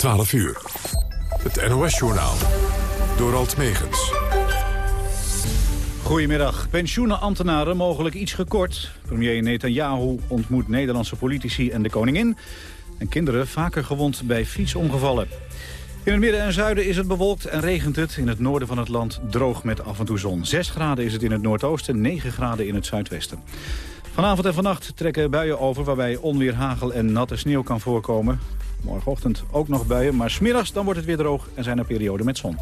12 uur. Het NOS-journaal. Door Alt Megens. Goedemiddag. Pensioenenambtenaren mogelijk iets gekort. Premier Netanyahu ontmoet Nederlandse politici en de koningin. En kinderen vaker gewond bij fietsongevallen. In het midden en zuiden is het bewolkt en regent het. In het noorden van het land droog met af en toe zon. 6 graden is het in het noordoosten, 9 graden in het zuidwesten. Vanavond en vannacht trekken buien over waarbij onweer, hagel en natte sneeuw kan voorkomen. Morgenochtend ook nog buien, maar smiddags dan wordt het weer droog en zijn er perioden met zon.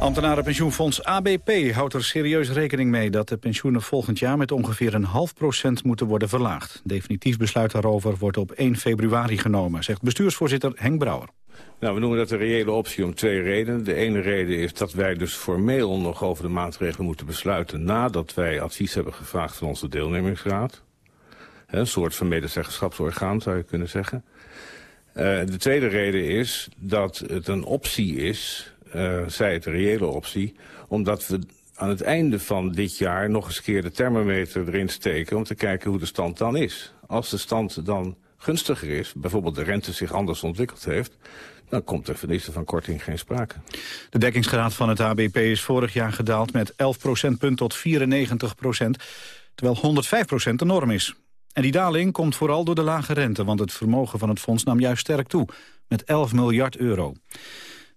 Ambtenarenpensioenfonds ABP houdt er serieus rekening mee dat de pensioenen volgend jaar met ongeveer een half procent moeten worden verlaagd. Definitief besluit daarover wordt op 1 februari genomen, zegt bestuursvoorzitter Henk Brouwer. Nou, we noemen dat een reële optie om twee redenen. De ene reden is dat wij dus formeel nog over de maatregelen moeten besluiten... nadat wij advies hebben gevraagd van onze deelnemingsraad. Een soort van medezeggenschapsorgaan zou je kunnen zeggen. Uh, de tweede reden is dat het een optie is, uh, zij het een reële optie... omdat we aan het einde van dit jaar nog eens keer de thermometer erin steken... om te kijken hoe de stand dan is. Als de stand dan gunstiger is, bijvoorbeeld de rente zich anders ontwikkeld heeft... dan komt er van van korting geen sprake. De dekkingsgraad van het ABP is vorig jaar gedaald met 11 procentpunt tot 94 procent... terwijl 105 procent de norm is. En die daling komt vooral door de lage rente... want het vermogen van het fonds nam juist sterk toe, met 11 miljard euro.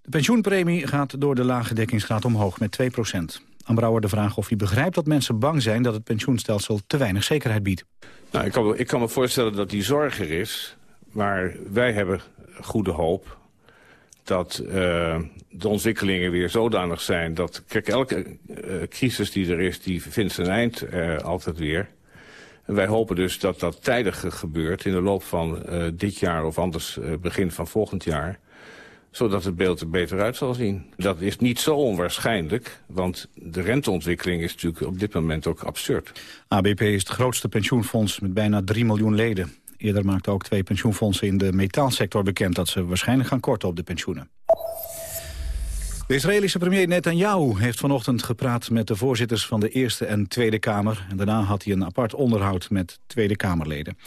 De pensioenpremie gaat door de lage dekkingsgraad omhoog met 2 procent. Brouwer de vraag of hij begrijpt dat mensen bang zijn... dat het pensioenstelsel te weinig zekerheid biedt. Nou, ik, kan, ik kan me voorstellen dat die zorg er is. Maar wij hebben goede hoop dat uh, de ontwikkelingen weer zodanig zijn... dat, kijk, elke uh, crisis die er is, die vindt zijn eind uh, altijd weer. Wij hopen dus dat dat tijdig gebeurt in de loop van dit jaar... of anders begin van volgend jaar zodat het beeld er beter uit zal zien. Dat is niet zo onwaarschijnlijk, want de renteontwikkeling is natuurlijk op dit moment ook absurd. ABP is het grootste pensioenfonds met bijna 3 miljoen leden. Eerder maakten ook twee pensioenfondsen in de metaalsector bekend... dat ze waarschijnlijk gaan korten op de pensioenen. De Israëlische premier Netanyahu heeft vanochtend gepraat met de voorzitters van de Eerste en Tweede Kamer. En daarna had hij een apart onderhoud met Tweede Kamerleden.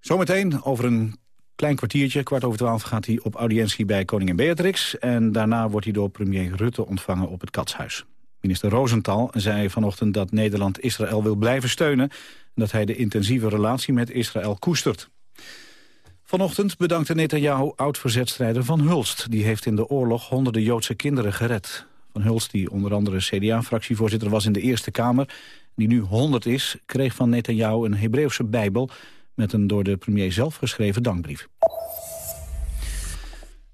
Zometeen over een Klein kwartiertje, kwart over twaalf, gaat hij op audiëntie bij koningin Beatrix. En daarna wordt hij door premier Rutte ontvangen op het Katshuis. Minister Rosenthal zei vanochtend dat Nederland Israël wil blijven steunen... en dat hij de intensieve relatie met Israël koestert. Vanochtend bedankte Netanyahu oud-verzetstrijder Van Hulst. Die heeft in de oorlog honderden Joodse kinderen gered. Van Hulst, die onder andere CDA-fractievoorzitter was in de Eerste Kamer... die nu 100 is, kreeg van Netanyahu een Hebreeuwse bijbel met een door de premier zelf geschreven dankbrief.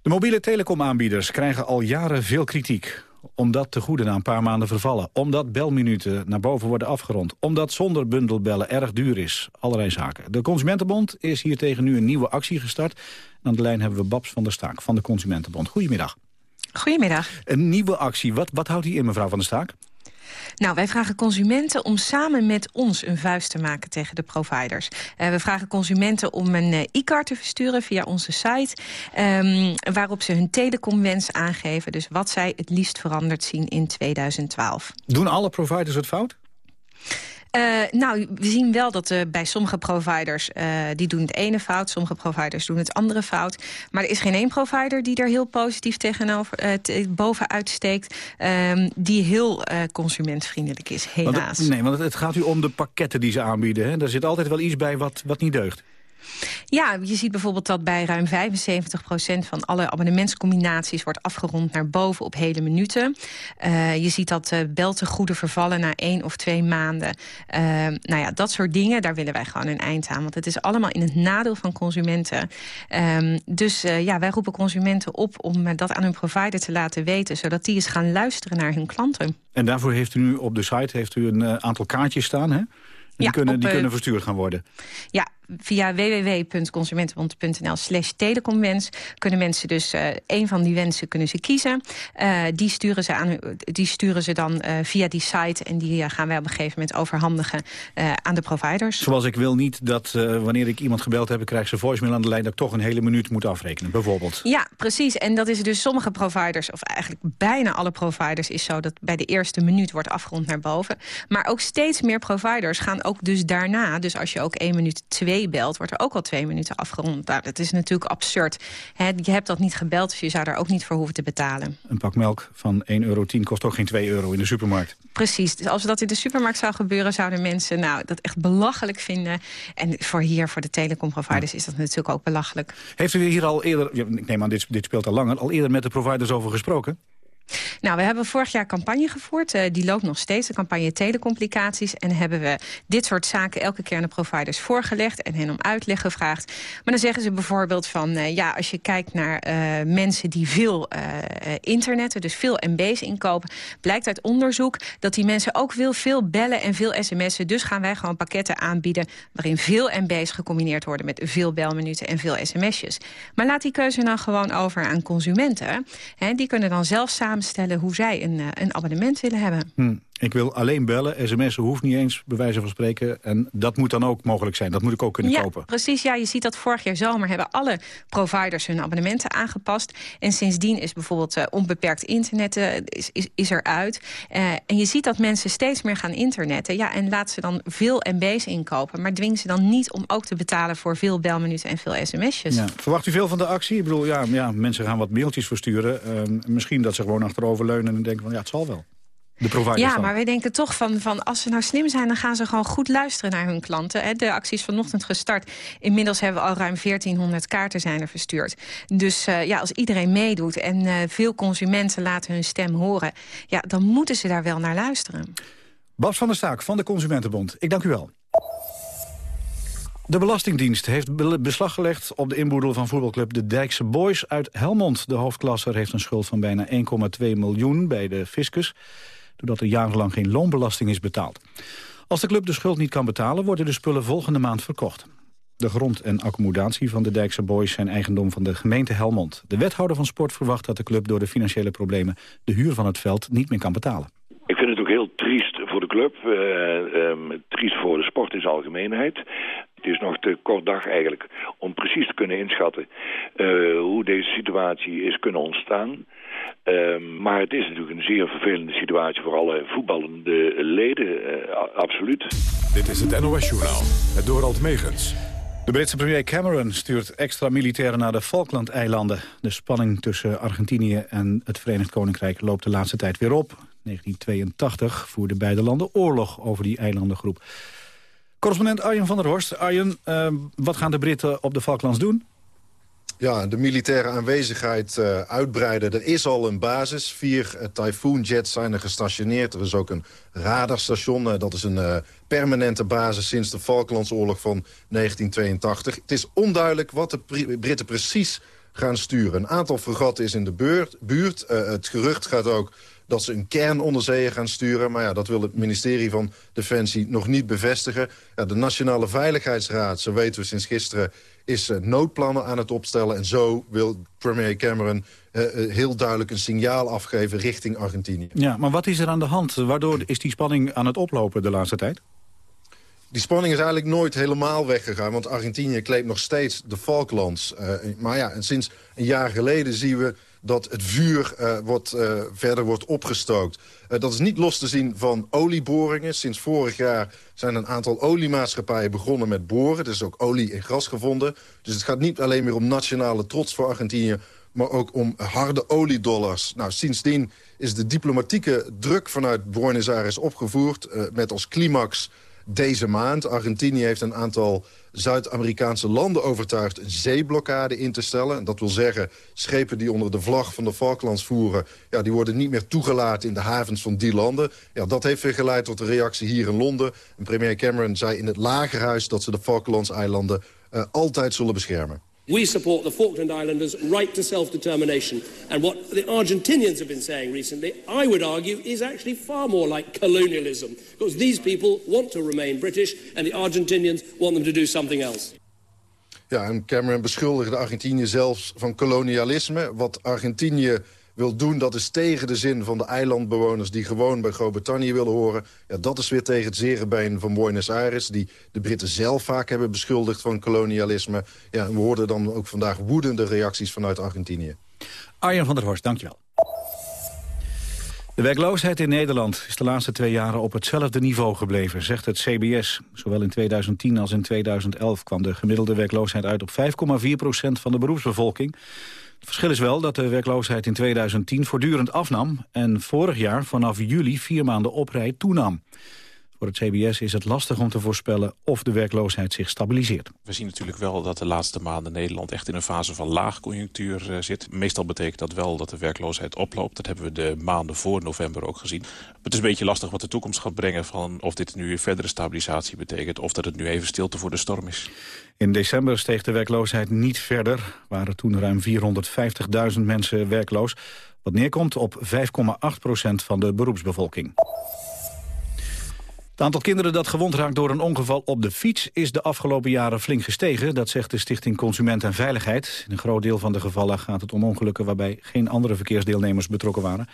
De mobiele telecomaanbieders krijgen al jaren veel kritiek omdat de goede na een paar maanden vervallen. Omdat belminuten naar boven worden afgerond. Omdat zonder bundelbellen erg duur is. Allerlei zaken. De Consumentenbond is hier tegen nu een nieuwe actie gestart. aan de lijn hebben we Babs van der Staak van de Consumentenbond. Goedemiddag. Goedemiddag. Een nieuwe actie. Wat, wat houdt die in, mevrouw van der Staak? Nou, wij vragen consumenten om samen met ons een vuist te maken tegen de providers. Uh, we vragen consumenten om een uh, e-card te versturen via onze site... Um, waarop ze hun telecomwens aangeven. Dus wat zij het liefst veranderd zien in 2012. Doen alle providers het fout? Uh, nou, we zien wel dat uh, bij sommige providers, uh, die doen het ene fout. Sommige providers doen het andere fout. Maar er is geen één provider die er heel positief tegenover bovenuit steekt. Um, die heel consumentvriendelijk is, helaas. Want het, nee, want het, het, gaat u om de pakketten die ze aanbieden. Hè? Er zit altijd wel iets bij wat, wat niet deugt. Ja, je ziet bijvoorbeeld dat bij ruim 75% van alle abonnementscombinaties wordt afgerond naar boven op hele minuten. Uh, je ziet dat uh, beltegoeden vervallen na één of twee maanden. Uh, nou ja, dat soort dingen, daar willen wij gewoon een eind aan. Want het is allemaal in het nadeel van consumenten. Um, dus ja, wij roepen consumenten op om dat aan hun provider te laten weten... zodat die eens gaan luisteren naar hun klanten. En daarvoor heeft u nu op de site heeft u een aantal kaartjes staan, hè? Die, ja, kunnen, die kunnen verstuurd gaan worden. Ja, via www.consumentenbond.nl slash telecomwens kunnen mensen dus uh, een van die wensen kunnen ze kiezen. Uh, die, sturen ze aan, die sturen ze dan uh, via die site en die gaan wij op een gegeven moment overhandigen aan de providers. Zoals ik wil niet dat wanneer ik iemand gebeld heb, ik krijg ze voicemail aan de lijn dat ik toch een hele minuut moet afrekenen, bijvoorbeeld. Ja, precies. En dat is dus sommige providers, of eigenlijk bijna alle providers is zo dat bij de eerste minuut wordt afgerond naar boven. Maar ook steeds meer providers gaan ook dus daarna, dus als je ook één minuut twee belt, wordt er ook al twee minuten afgerond. Nou, dat is natuurlijk absurd. je hebt dat niet gebeld, dus je zou daar ook niet voor hoeven te betalen. Een pak melk van 1,10 euro kost ook geen 2 euro in de supermarkt. Precies. Dus als dat in de supermarkt zou gebeuren... zouden mensen nou, dat echt belachelijk vinden. En voor hier, voor de telecomproviders, is dat natuurlijk ook belachelijk. Heeft u hier al eerder, ik neem aan dit, dit speelt al langer... al eerder met de providers over gesproken? Nou, we hebben vorig jaar campagne gevoerd. Uh, die loopt nog steeds, de campagne Telecomplicaties. En hebben we dit soort zaken elke keer aan de providers voorgelegd... en hen om uitleg gevraagd. Maar dan zeggen ze bijvoorbeeld van... Uh, ja, als je kijkt naar uh, mensen die veel internetten, dus veel MB's inkopen... blijkt uit onderzoek dat die mensen ook veel, veel bellen en veel sms'en. Dus gaan wij gewoon pakketten aanbieden... waarin veel MB's gecombineerd worden met veel belminuten en veel sms'jes. Maar laat die keuze dan gewoon over aan consumenten. Die kunnen dan zelf samen stellen hoe zij een, eh, een abonnement willen hebben. Hm. Ik wil alleen bellen, sms'en hoeft niet eens, bij wijze van spreken. En dat moet dan ook mogelijk zijn, dat moet ik ook kunnen ja, kopen. precies. Ja, je ziet dat vorig jaar zomer hebben alle providers hun abonnementen aangepast. En sindsdien is bijvoorbeeld uh, onbeperkt internet uh, is, is, is eruit. Uh, en je ziet dat mensen steeds meer gaan internetten. Ja, en laat ze dan veel MB's inkopen. Maar dwing ze dan niet om ook te betalen voor veel belminuten en veel sms'jes. Ja. Verwacht u veel van de actie? Ik bedoel, ja, ja mensen gaan wat mailtjes versturen. Ehm, misschien dat ze gewoon achteroverleunen en denken van ja, het zal wel ja, maar wij denken toch van, van als ze nou slim zijn... dan gaan ze gewoon goed luisteren naar hun klanten. De actie is vanochtend gestart. Inmiddels hebben we al ruim 1400 kaarten zijn er verstuurd. Dus uh, ja, als iedereen meedoet en uh, veel consumenten laten hun stem horen... Ja, dan moeten ze daar wel naar luisteren. Bas van der Staak van de Consumentenbond, ik dank u wel. De Belastingdienst heeft beslag gelegd op de inboedel van voetbalclub de Dijkse Boys uit Helmond. De hoofdklasser heeft een schuld van bijna 1,2 miljoen bij de fiscus doordat er jarenlang geen loonbelasting is betaald. Als de club de schuld niet kan betalen, worden de spullen volgende maand verkocht. De grond en accommodatie van de Dijkse Boys zijn eigendom van de gemeente Helmond. De wethouder van sport verwacht dat de club door de financiële problemen de huur van het veld niet meer kan betalen. Ik vind het ook heel triest voor de club, uh, triest voor de sport in zijn algemeenheid. Het is nog te kort dag eigenlijk om precies te kunnen inschatten uh, hoe deze situatie is kunnen ontstaan. Ehm, maar het is natuurlijk een zeer vervelende situatie voor alle voetballende leden, uh, absoluut. Dit is het NOS-journaal, het Dorald Megens. De Britse premier Cameron stuurt extra militairen naar de Falklandeilanden. De spanning tussen Argentinië en het Verenigd Koninkrijk loopt de laatste tijd weer op. 1982 voerden beide landen oorlog over die eilandengroep. Correspondent Arjen van der Horst. Arjen, uh, wat gaan de Britten op de Falklands doen? Ja, de militaire aanwezigheid uh, uitbreiden. Er is al een basis. Vier uh, Typhoon jets zijn er gestationeerd. Er is ook een radarstation. Uh, dat is een permanente basis sinds de Falklandsoorlog van 1982. Het is onduidelijk wat de Britten precies gaan sturen. Een aantal fregatten is in de buurt. het gerucht gaat ook dat ze een kernonderzeeër gaan sturen. Maar ja, dat wil het ministerie van Defensie nog niet bevestigen. Ja, de Nationale Veiligheidsraad, zo weten we sinds gisteren is uh, noodplannen aan het opstellen. En zo wil premier Cameron uh, heel duidelijk een signaal afgeven richting Argentinië. Ja, maar wat is er aan de hand? Waardoor is die spanning aan het oplopen de laatste tijd? Die spanning is eigenlijk nooit helemaal weggegaan. Want Argentinië claimt nog steeds de Falklands. Uh, maar ja, en sinds een jaar geleden zien we dat het vuur uh, wordt, uh, verder wordt opgestookt. Uh, dat is niet los te zien van olieboringen. Sinds vorig jaar zijn een aantal oliemaatschappijen begonnen met boren. Er is ook olie en gas gevonden. Dus het gaat niet alleen meer om nationale trots voor Argentinië maar ook om harde oliedollars. Nou, sindsdien is de diplomatieke druk vanuit Buenos Aires opgevoerd... met als climax deze maand. Argentinië heeft een aantal Zuid-Amerikaanse landen overtuigd... een zeeblokkade in te stellen. Dat wil zeggen, schepen die onder de vlag van de Falklands voeren... Ja, die worden niet meer toegelaten in de havens van die landen. Ja, dat heeft weer geleid tot de reactie hier in Londen. En premier Cameron zei in het Lagerhuis dat ze de Falklandseilanden uh, altijd zullen beschermen. We support the Falkland Islanders' right to self-determination. And what the Argentinians have been saying recently, I would argue, is actually far more like colonialism. Because these people want to remain British and the Argentinians want them to do something else. Ja, en Cameron beschuldigde Argentinië zelfs van kolonialisme. Wat Argentinië wil doen. Dat is tegen de zin van de eilandbewoners die gewoon bij Groot-Brittannië willen horen. Ja, dat is weer tegen het zere been van Buenos Aires... die de Britten zelf vaak hebben beschuldigd van kolonialisme. Ja, we hoorden dan ook vandaag woedende reacties vanuit Argentinië. Arjen van der Horst, dankjewel. De werkloosheid in Nederland is de laatste twee jaren op hetzelfde niveau gebleven, zegt het CBS. Zowel in 2010 als in 2011 kwam de gemiddelde werkloosheid uit op 5,4 procent van de beroepsbevolking. Het verschil is wel dat de werkloosheid in 2010 voortdurend afnam... en vorig jaar vanaf juli vier maanden op rij toenam. Voor het CBS is het lastig om te voorspellen of de werkloosheid zich stabiliseert. We zien natuurlijk wel dat de laatste maanden Nederland echt in een fase van laagconjunctuur uh, zit. Meestal betekent dat wel dat de werkloosheid oploopt. Dat hebben we de maanden voor november ook gezien. Het is een beetje lastig wat de toekomst gaat brengen van of dit nu verdere stabilisatie betekent of dat het nu even stilte voor de storm is. In december steeg de werkloosheid niet verder. waren toen ruim 450.000 mensen werkloos. Wat neerkomt op 5,8 procent van de beroepsbevolking. Het aantal kinderen dat gewond raakt door een ongeval op de fiets... is de afgelopen jaren flink gestegen. Dat zegt de Stichting Consument en Veiligheid. In een groot deel van de gevallen gaat het om ongelukken... waarbij geen andere verkeersdeelnemers betrokken waren.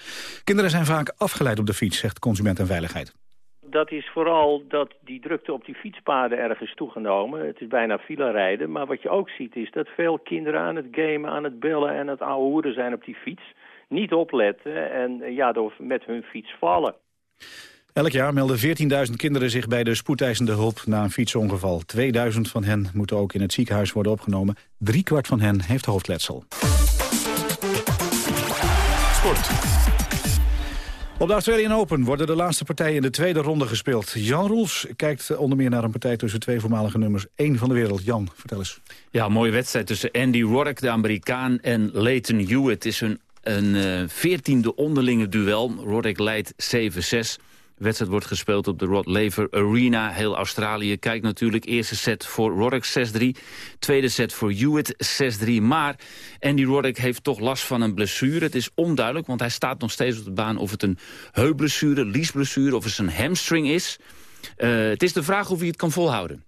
Kinderen zijn vaak afgeleid op de fiets, zegt Consument en Veiligheid. Dat is vooral dat die drukte op die fietspaden erg is toegenomen. Het is bijna rijden. Maar wat je ook ziet is dat veel kinderen aan het gamen, aan het bellen... en het ouwe zijn op die fiets. Niet opletten en ja, door met hun fiets vallen. Elk jaar melden 14.000 kinderen zich bij de spoedeisende hulp na een fietsongeval. 2000 van hen moeten ook in het ziekenhuis worden opgenomen. kwart van hen heeft hoofdletsel. Sport. Op de Australian Open worden de laatste partijen in de tweede ronde gespeeld. Jan Roels kijkt onder meer naar een partij tussen twee voormalige nummers 1 van de wereld. Jan, vertel eens. Ja, mooie wedstrijd tussen Andy Roddick, de Amerikaan, en Leighton Hewitt. Het is een, een veertiende onderlinge duel. Roddick leidt 7-6. Wedstrijd wordt gespeeld op de Rod Laver Arena. Heel Australië kijkt natuurlijk. Eerste set voor Roddick 6-3. Tweede set voor Hewitt 6-3. Maar Andy Roddick heeft toch last van een blessure. Het is onduidelijk, want hij staat nog steeds op de baan... of het een heupblessure, liesblessure of het een hamstring is. Uh, het is de vraag of hij het kan volhouden.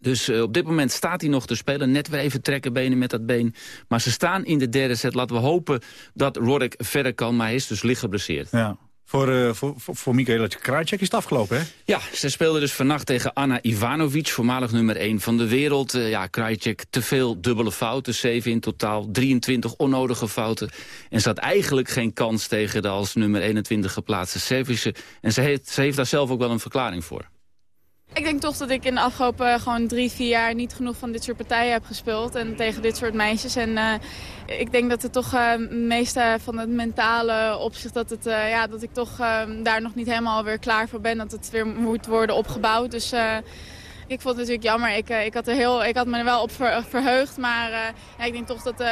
Dus uh, op dit moment staat hij nog te spelen. Net weer even trekken benen met dat been. Maar ze staan in de derde set. Laten we hopen dat Roddick verder kan. Maar hij is dus licht geblesseerd. Ja. Voor, uh, voor, voor, Michaela Krajcek is het afgelopen, hè? Ja, ze speelde dus vannacht tegen Anna Ivanovic, voormalig nummer 1 van de wereld. Uh, ja, Krajcek te veel dubbele fouten, 7 in totaal, 23 onnodige fouten. En ze had eigenlijk geen kans tegen de als nummer 21 geplaatste Servische. En ze heeft, ze heeft daar zelf ook wel een verklaring voor. Ik denk toch dat ik in de afgelopen gewoon drie, vier jaar niet genoeg van dit soort partijen heb gespeeld. En tegen dit soort meisjes. En uh, ik denk dat het toch uh, meeste van het mentale opzicht, dat, het, ja, dat ik toch daar nog niet helemaal weer klaar voor ben. Dat het weer moet worden opgebouwd. Dus ik vond het natuurlijk jammer. Ik, ik, had, er heel, ik had me er wel op verheugd. Maar ja, ik denk toch dat,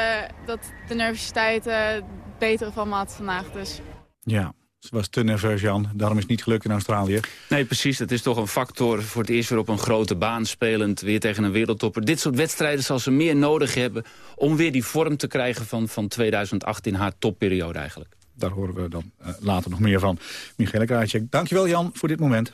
dat de nervositeit betere van me had vandaag. Dus. Ja, ze was te nerveus, Jan. Daarom is het niet gelukt in Australië. Nee, precies. Het is toch een factor voor het eerst weer op een grote baan spelend. Weer tegen een wereldtopper. Dit soort wedstrijden zal ze meer nodig hebben... om weer die vorm te krijgen van, van 2018, haar topperiode eigenlijk. Daar horen we dan uh, later nog meer van. Michele Krajcek, dankjewel Jan voor dit moment.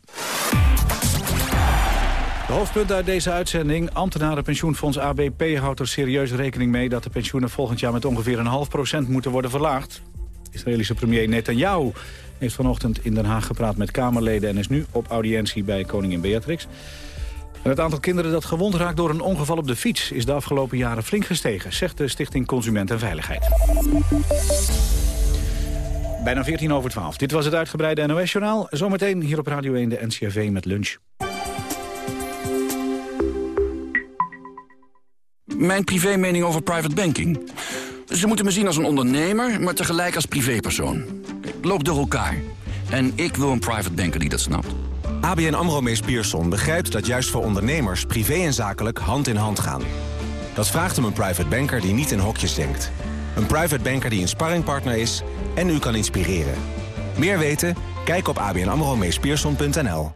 De hoofdpunt uit deze uitzending. Ambtenarenpensioenfonds ABP houdt er serieus rekening mee... dat de pensioenen volgend jaar met ongeveer een half procent moeten worden verlaagd. Israëlische premier Netanyahu heeft vanochtend in Den Haag gepraat met Kamerleden... en is nu op audiëntie bij koningin Beatrix. Het aantal kinderen dat gewond raakt door een ongeval op de fiets... is de afgelopen jaren flink gestegen, zegt de Stichting Consument en Veiligheid. Bijna 14 over 12. Dit was het uitgebreide NOS-journaal. Zometeen hier op Radio 1 de NCRV met lunch. Mijn privé mening over private banking... Ze moeten me zien als een ondernemer, maar tegelijk als privépersoon. Loop door elkaar. En ik wil een private banker die dat snapt. ABN AMRO Mees Pierson begrijpt dat juist voor ondernemers... privé en zakelijk hand in hand gaan. Dat vraagt om een private banker die niet in hokjes denkt. Een private banker die een sparringpartner is en u kan inspireren. Meer weten? Kijk op abnamromeespierson.nl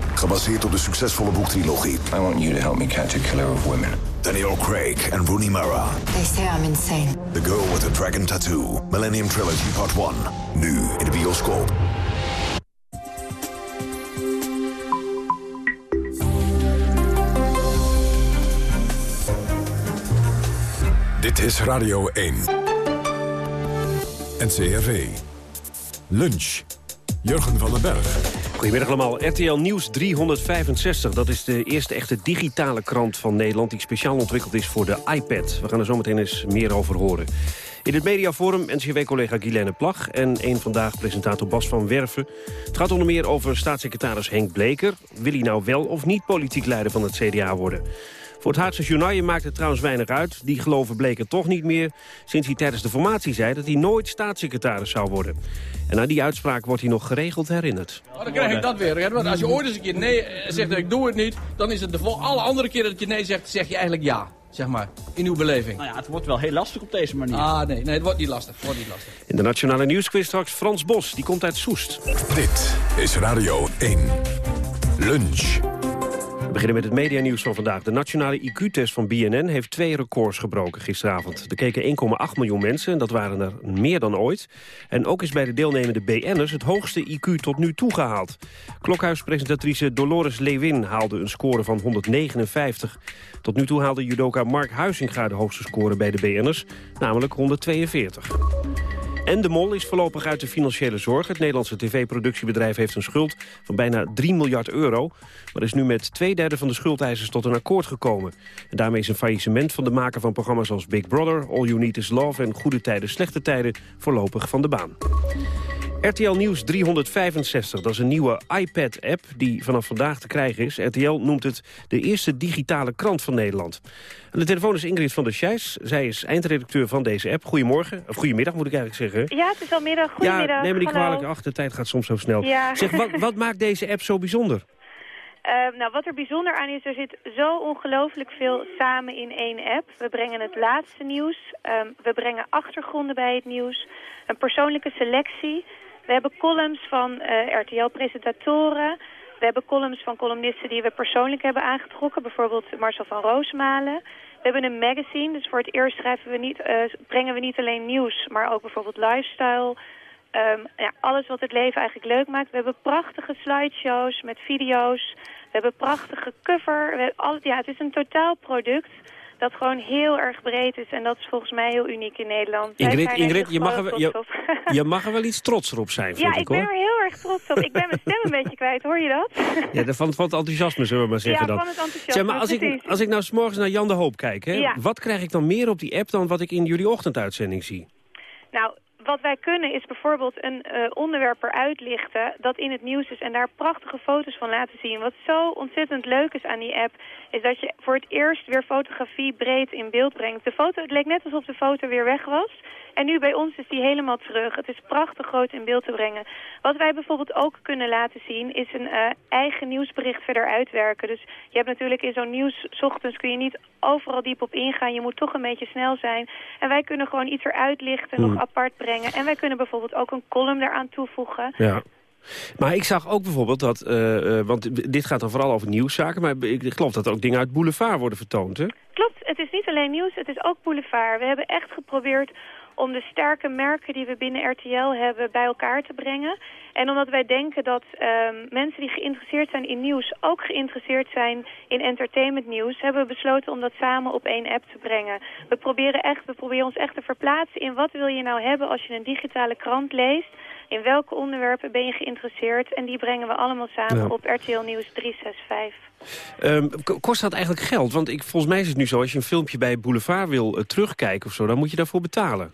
Gebaseerd op de succesvolle boektrilogie. I want you to help me catch a killer of women. Daniel Craig en Rooney Mara. They say I'm insane. The Girl with the Dragon Tattoo. Millennium Trilogy Part 1. Nu in de bioscoop. Dit is Radio 1. NCRV. Lunch. Jurgen van den Berg. Goedemiddag allemaal. RTL Nieuws 365. Dat is de eerste echte digitale krant van Nederland... die speciaal ontwikkeld is voor de iPad. We gaan er zometeen eens meer over horen. In het mediaforum NCW-collega Guilaine Plag... en een vandaag presentator Bas van Werven. Het gaat onder meer over staatssecretaris Henk Bleker. Wil hij nou wel of niet politiek leider van het CDA worden? Voor het Haagse Journaal maakt het trouwens weinig uit. Die geloven Bleker toch niet meer... sinds hij tijdens de formatie zei dat hij nooit staatssecretaris zou worden. En na die uitspraak wordt hij nog geregeld herinnerd. Oh, dan krijg ik dat weer. Want als je ooit eens een keer nee zegt dat ik doe het niet... dan is het de vol alle andere keren dat je nee zegt, zeg je eigenlijk ja. Zeg maar, in uw beleving. Nou ja, het wordt wel heel lastig op deze manier. Ah, nee, nee het wordt niet lastig. Het wordt niet lastig. In de Nationale Nieuwsquiz straks Frans Bos. Die komt uit Soest. Dit is Radio 1. Lunch. We beginnen met het medianieuws van vandaag. De nationale IQ-test van BNN heeft twee records gebroken gisteravond. Er keken 1,8 miljoen mensen en dat waren er meer dan ooit. En ook is bij de deelnemende BN'ers het hoogste IQ tot nu toe gehaald. Klokhuispresentatrice Dolores Lewin haalde een score van 159. Tot nu toe haalde judoka Mark Huizinga de hoogste score bij de BN'ers, namelijk 142. En de Mol is voorlopig uit de financiële zorg. Het Nederlandse tv-productiebedrijf heeft een schuld van bijna 3 miljard euro. Maar is nu met twee derde van de schuldeisers tot een akkoord gekomen. En daarmee is een faillissement van de maker van programma's als Big Brother... All You Need Is Love en Goede Tijden, Slechte Tijden voorlopig van de baan. RTL Nieuws 365, dat is een nieuwe iPad-app die vanaf vandaag te krijgen is. RTL noemt het de eerste digitale krant van Nederland. De telefoon is Ingrid van der Scheijs. Zij is eindredacteur van deze app. Goedemorgen, of goedemiddag moet ik eigenlijk zeggen. Ja, het is al middag. Goedemiddag. Ja, neem me niet kwalijk. Ach, de tijd gaat soms zo snel. Ja. Zeg, wat, wat maakt deze app zo bijzonder? Uh, nou, wat er bijzonder aan is, er zit zo ongelooflijk veel samen in één app. We brengen het laatste nieuws, um, we brengen achtergronden bij het nieuws, een persoonlijke selectie. We hebben columns van uh, RTL-presentatoren. We hebben columns van columnisten die we persoonlijk hebben aangetrokken. Bijvoorbeeld Marcel van Roosmalen. We hebben een magazine, dus voor het eerst schrijven we niet, uh, brengen we niet alleen nieuws, maar ook bijvoorbeeld lifestyle. Um, ja, alles wat het leven eigenlijk leuk maakt. We hebben prachtige slideshows met video's. We hebben prachtige cover. We al, ja, het is een totaal product dat gewoon heel erg breed is. En dat is volgens mij heel uniek in Nederland. Ingrid, Ingrid je, mag er, je, je, mag er wel iets trotser op zijn, Ja, ik, ik ben er heel erg trots op. Ik ben mijn stem een beetje kwijt, hoor je dat? ja, van, van het enthousiasme, zullen we maar zeggen. Ja, dan. van het enthousiasme, zeg maar, als ik, als ik nou s morgens naar Jan de Hoop kijk, hè, ja. wat krijg ik dan meer op die app dan wat ik in jullie ochtenduitzending zie? Nou, wat wij kunnen is bijvoorbeeld een uh, onderwerp eruit lichten dat in het nieuws is en daar prachtige foto's van laten zien. Wat zo ontzettend leuk is aan die app is dat je voor het eerst weer fotografie breed in beeld brengt. De foto, het leek net alsof de foto weer weg was. En nu bij ons is die helemaal terug. Het is prachtig groot in beeld te brengen. Wat wij bijvoorbeeld ook kunnen laten zien is een uh, eigen nieuwsbericht verder uitwerken. Dus je hebt natuurlijk in zo'n nieuws, s ochtends kun je niet overal diep op ingaan. Je moet toch een beetje snel zijn. En wij kunnen gewoon iets eruit lichten, hmm. nog apart brengen. En wij kunnen bijvoorbeeld ook een column eraan toevoegen. Ja. Maar ik zag ook bijvoorbeeld dat, uh, uh, want dit gaat dan vooral over nieuwszaken... maar ik geloof dat er ook dingen uit Boulevard worden vertoond, hè? Klopt, het is niet alleen nieuws, het is ook Boulevard. We hebben echt geprobeerd om de sterke merken die we binnen RTL hebben bij elkaar te brengen. En omdat wij denken dat um, mensen die geïnteresseerd zijn in nieuws ook geïnteresseerd zijn in entertainmentnieuws, hebben we besloten om dat samen op één app te brengen. We proberen, echt, we proberen ons echt te verplaatsen in wat wil je nou hebben als je een digitale krant leest. In welke onderwerpen ben je geïnteresseerd? En die brengen we allemaal samen ja. op RTL Nieuws 365. Um, kost dat eigenlijk geld? Want ik, volgens mij is het nu zo, als je een filmpje bij Boulevard wil uh, terugkijken of zo, dan moet je daarvoor betalen.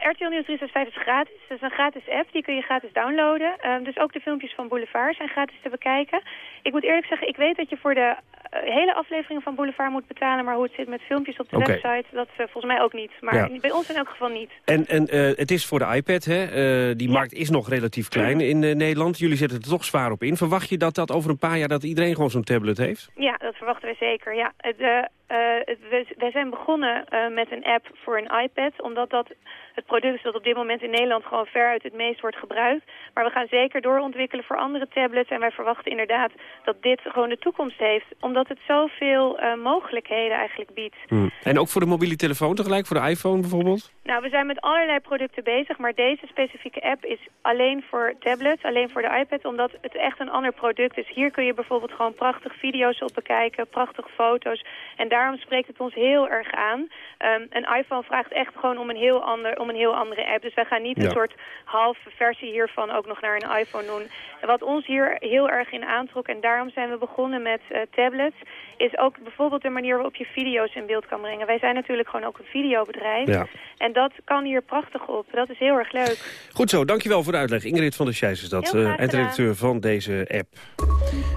RTL Nieuws 365 is gratis. Het is een gratis app, die kun je gratis downloaden. Um, dus ook de filmpjes van Boulevard zijn gratis te bekijken. Ik moet eerlijk zeggen, ik weet dat je voor de hele afleveringen van Boulevard moet betalen... maar hoe het zit met filmpjes op de website, dat uh, volgens mij ook niet. Maar Ja. bij ons in elk geval niet. En, en eh, het is voor de iPad, hè? Eh, die markt is nog relatief klein in eh, Nederland. Jullie zetten er toch zwaar op in. Verwacht je dat dat over een paar jaar dat iedereen gewoon zo'n tablet heeft? Ja, dat verwachten we zeker. Ja, eh, eh, het, we, wij zijn begonnen eh, met een app voor een iPad, omdat dat het product is dat op dit moment in Nederland gewoon veruit het meest wordt gebruikt. Maar we gaan zeker doorontwikkelen voor andere tablets en wij verwachten inderdaad dat dit gewoon de toekomst heeft. Omdat Omdat het zoveel uh, mogelijkheden eigenlijk biedt. Hmm. En ook voor de mobiele telefoon tegelijk, voor de iPhone bijvoorbeeld? Nou, we zijn met allerlei producten bezig, maar deze specifieke app is alleen voor tablets, alleen voor de iPad, omdat het echt een ander product is. Hier kun je bijvoorbeeld gewoon prachtig video's op bekijken, prachtige foto's. En daarom spreekt het ons heel erg aan. Um, een iPhone vraagt echt gewoon om een heel, ander, om een heel andere app. Dus wij gaan niet een soort halve versie hiervan ook nog naar een iPhone doen. Wat ons hier heel erg in aantrok, en daarom zijn we begonnen met uh, tablets, this is ook bijvoorbeeld de manier waarop je video's in beeld kan brengen. Wij zijn natuurlijk gewoon ook een videobedrijf. Ja. En dat kan hier prachtig op. Dat is heel erg leuk. Goed zo, dankjewel voor de uitleg. Ingrid van der Scheijs is dat, uh, eindredacteur van deze app.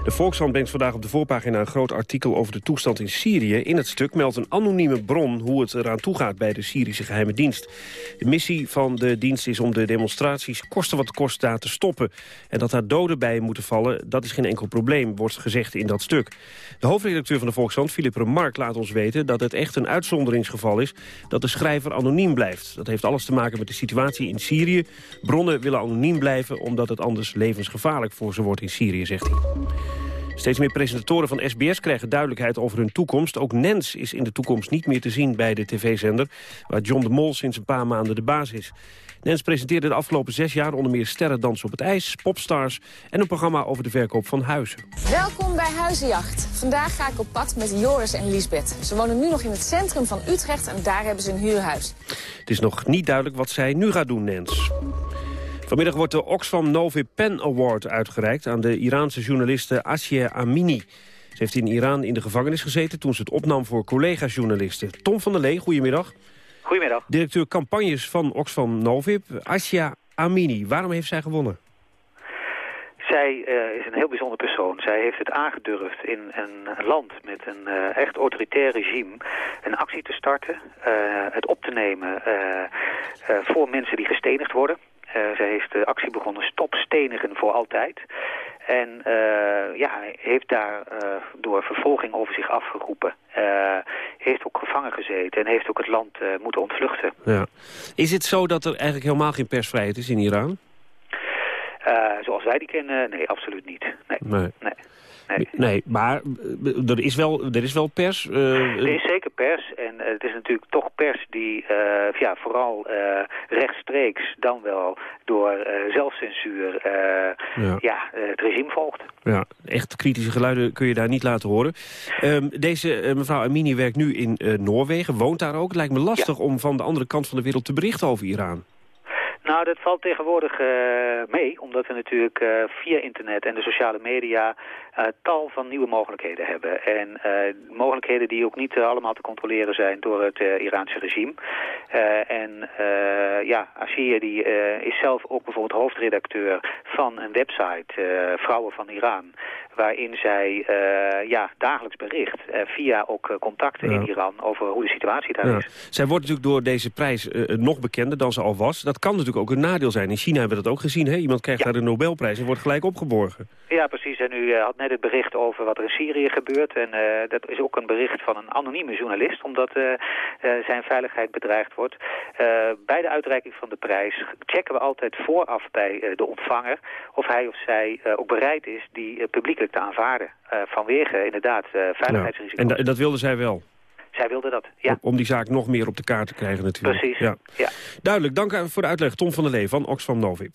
De Volkskrant brengt vandaag op de voorpagina een groot artikel over de toestand in Syrië. In het stuk meldt een anonieme bron hoe het eraan toe gaat bij de Syrische geheime dienst. De missie van de dienst is om de demonstraties kosten wat kost daar te stoppen. En dat daar doden bij moeten vallen, dat is geen enkel probleem, wordt gezegd in dat stuk. De hoofdredacteur van de Volkskrant, Philip Remark, laat ons weten dat het echt een uitzonderingsgeval is dat de schrijver anoniem blijft. Dat heeft alles te maken met de situatie in Syrië. Bronnen willen anoniem blijven omdat het anders levensgevaarlijk voor ze wordt in Syrië, zegt hij. Steeds meer presentatoren van SBS krijgen duidelijkheid over hun toekomst. Ook Nens is in de toekomst niet meer te zien bij de tv-zender... waar John de Mol sinds een paar maanden de baas is. Nens presenteerde de afgelopen zes jaar onder meer Sterrendans op het IJs, Popstars... en een programma over de verkoop van huizen. Welkom bij Huizenjacht. Vandaag ga ik op pad met Joris en Lisbeth. Ze wonen nu nog in het centrum van Utrecht en daar hebben ze een huurhuis. Het is nog niet duidelijk wat zij nu gaat doen, Nens. Vanmiddag wordt de Oxfam Novib Pen Award uitgereikt... aan de Iraanse journaliste Asia Amini. Ze heeft in Iran in de gevangenis gezeten... toen ze het opnam voor collega-journalisten. Tom van der Lee, goedemiddag. Goedemiddag. Directeur campagnes van Oxfam Novib, Asia Amini. Waarom heeft zij gewonnen? Zij uh, is een heel bijzonder persoon. Zij heeft het aangedurfd in een land met een uh, echt autoritair regime een actie te starten, uh, het op te nemen voor mensen die gestenigd worden. zij heeft de actie begonnen Stop Stenigen voor altijd. En uh, ja, heeft daar uh, door vervolging over zich afgeroepen. Uh, heeft ook gevangen gezeten en heeft ook het land moeten ontvluchten. Ja. Is het zo dat er eigenlijk helemaal geen persvrijheid is in Iran? zoals wij die kennen, nee, absoluut niet. Nee. nee. nee. Nee. nee, maar er is wel, er is wel pers. Uh, er is zeker pers. En uh, het is natuurlijk toch pers die uh, ja, vooral rechtstreeks dan wel door zelfcensuur ja. ja het regime volgt. Ja, echt kritische geluiden kun je daar niet laten horen. Um, deze mevrouw Amini werkt nu in Noorwegen, woont daar ook. Het lijkt me lastig ja. om van de andere kant van de wereld te berichten over Iran. Nou, dat valt tegenwoordig uh, mee, omdat we natuurlijk uh, via internet en de sociale media uh, tal van nieuwe mogelijkheden hebben. En mogelijkheden die ook niet allemaal te controleren zijn door het Iraanse regime. en ja, Asiya die is zelf ook bijvoorbeeld hoofdredacteur van een website, Vrouwen van Iran waarin zij ja, dagelijks bericht via ook contacten ja. in Iran over hoe de situatie daar ja. is. Zij wordt natuurlijk door deze prijs nog bekender dan ze al was. Dat kan natuurlijk ook een nadeel zijn. In China hebben we dat ook gezien. Hè? Iemand krijgt daar de Nobelprijs en wordt gelijk opgeborgen. Ja, precies. En u had net het bericht over wat er in Syrië gebeurt. En dat is ook een bericht van een anonieme journalist, omdat zijn veiligheid bedreigd wordt. bij de uitreiking van de prijs checken we altijd vooraf bij de ontvanger of hij of zij ook bereid is die publiek te aanvaarden. Uh, vanwege inderdaad uh, veiligheidsrisico's. Ja. En, dat wilde zij wel? Zij wilde dat, ja. Om die zaak nog meer op de kaart te krijgen natuurlijk. Precies, ja. ja. Duidelijk, dank voor de uitleg. Tom van der Lee van Oxfam Novib.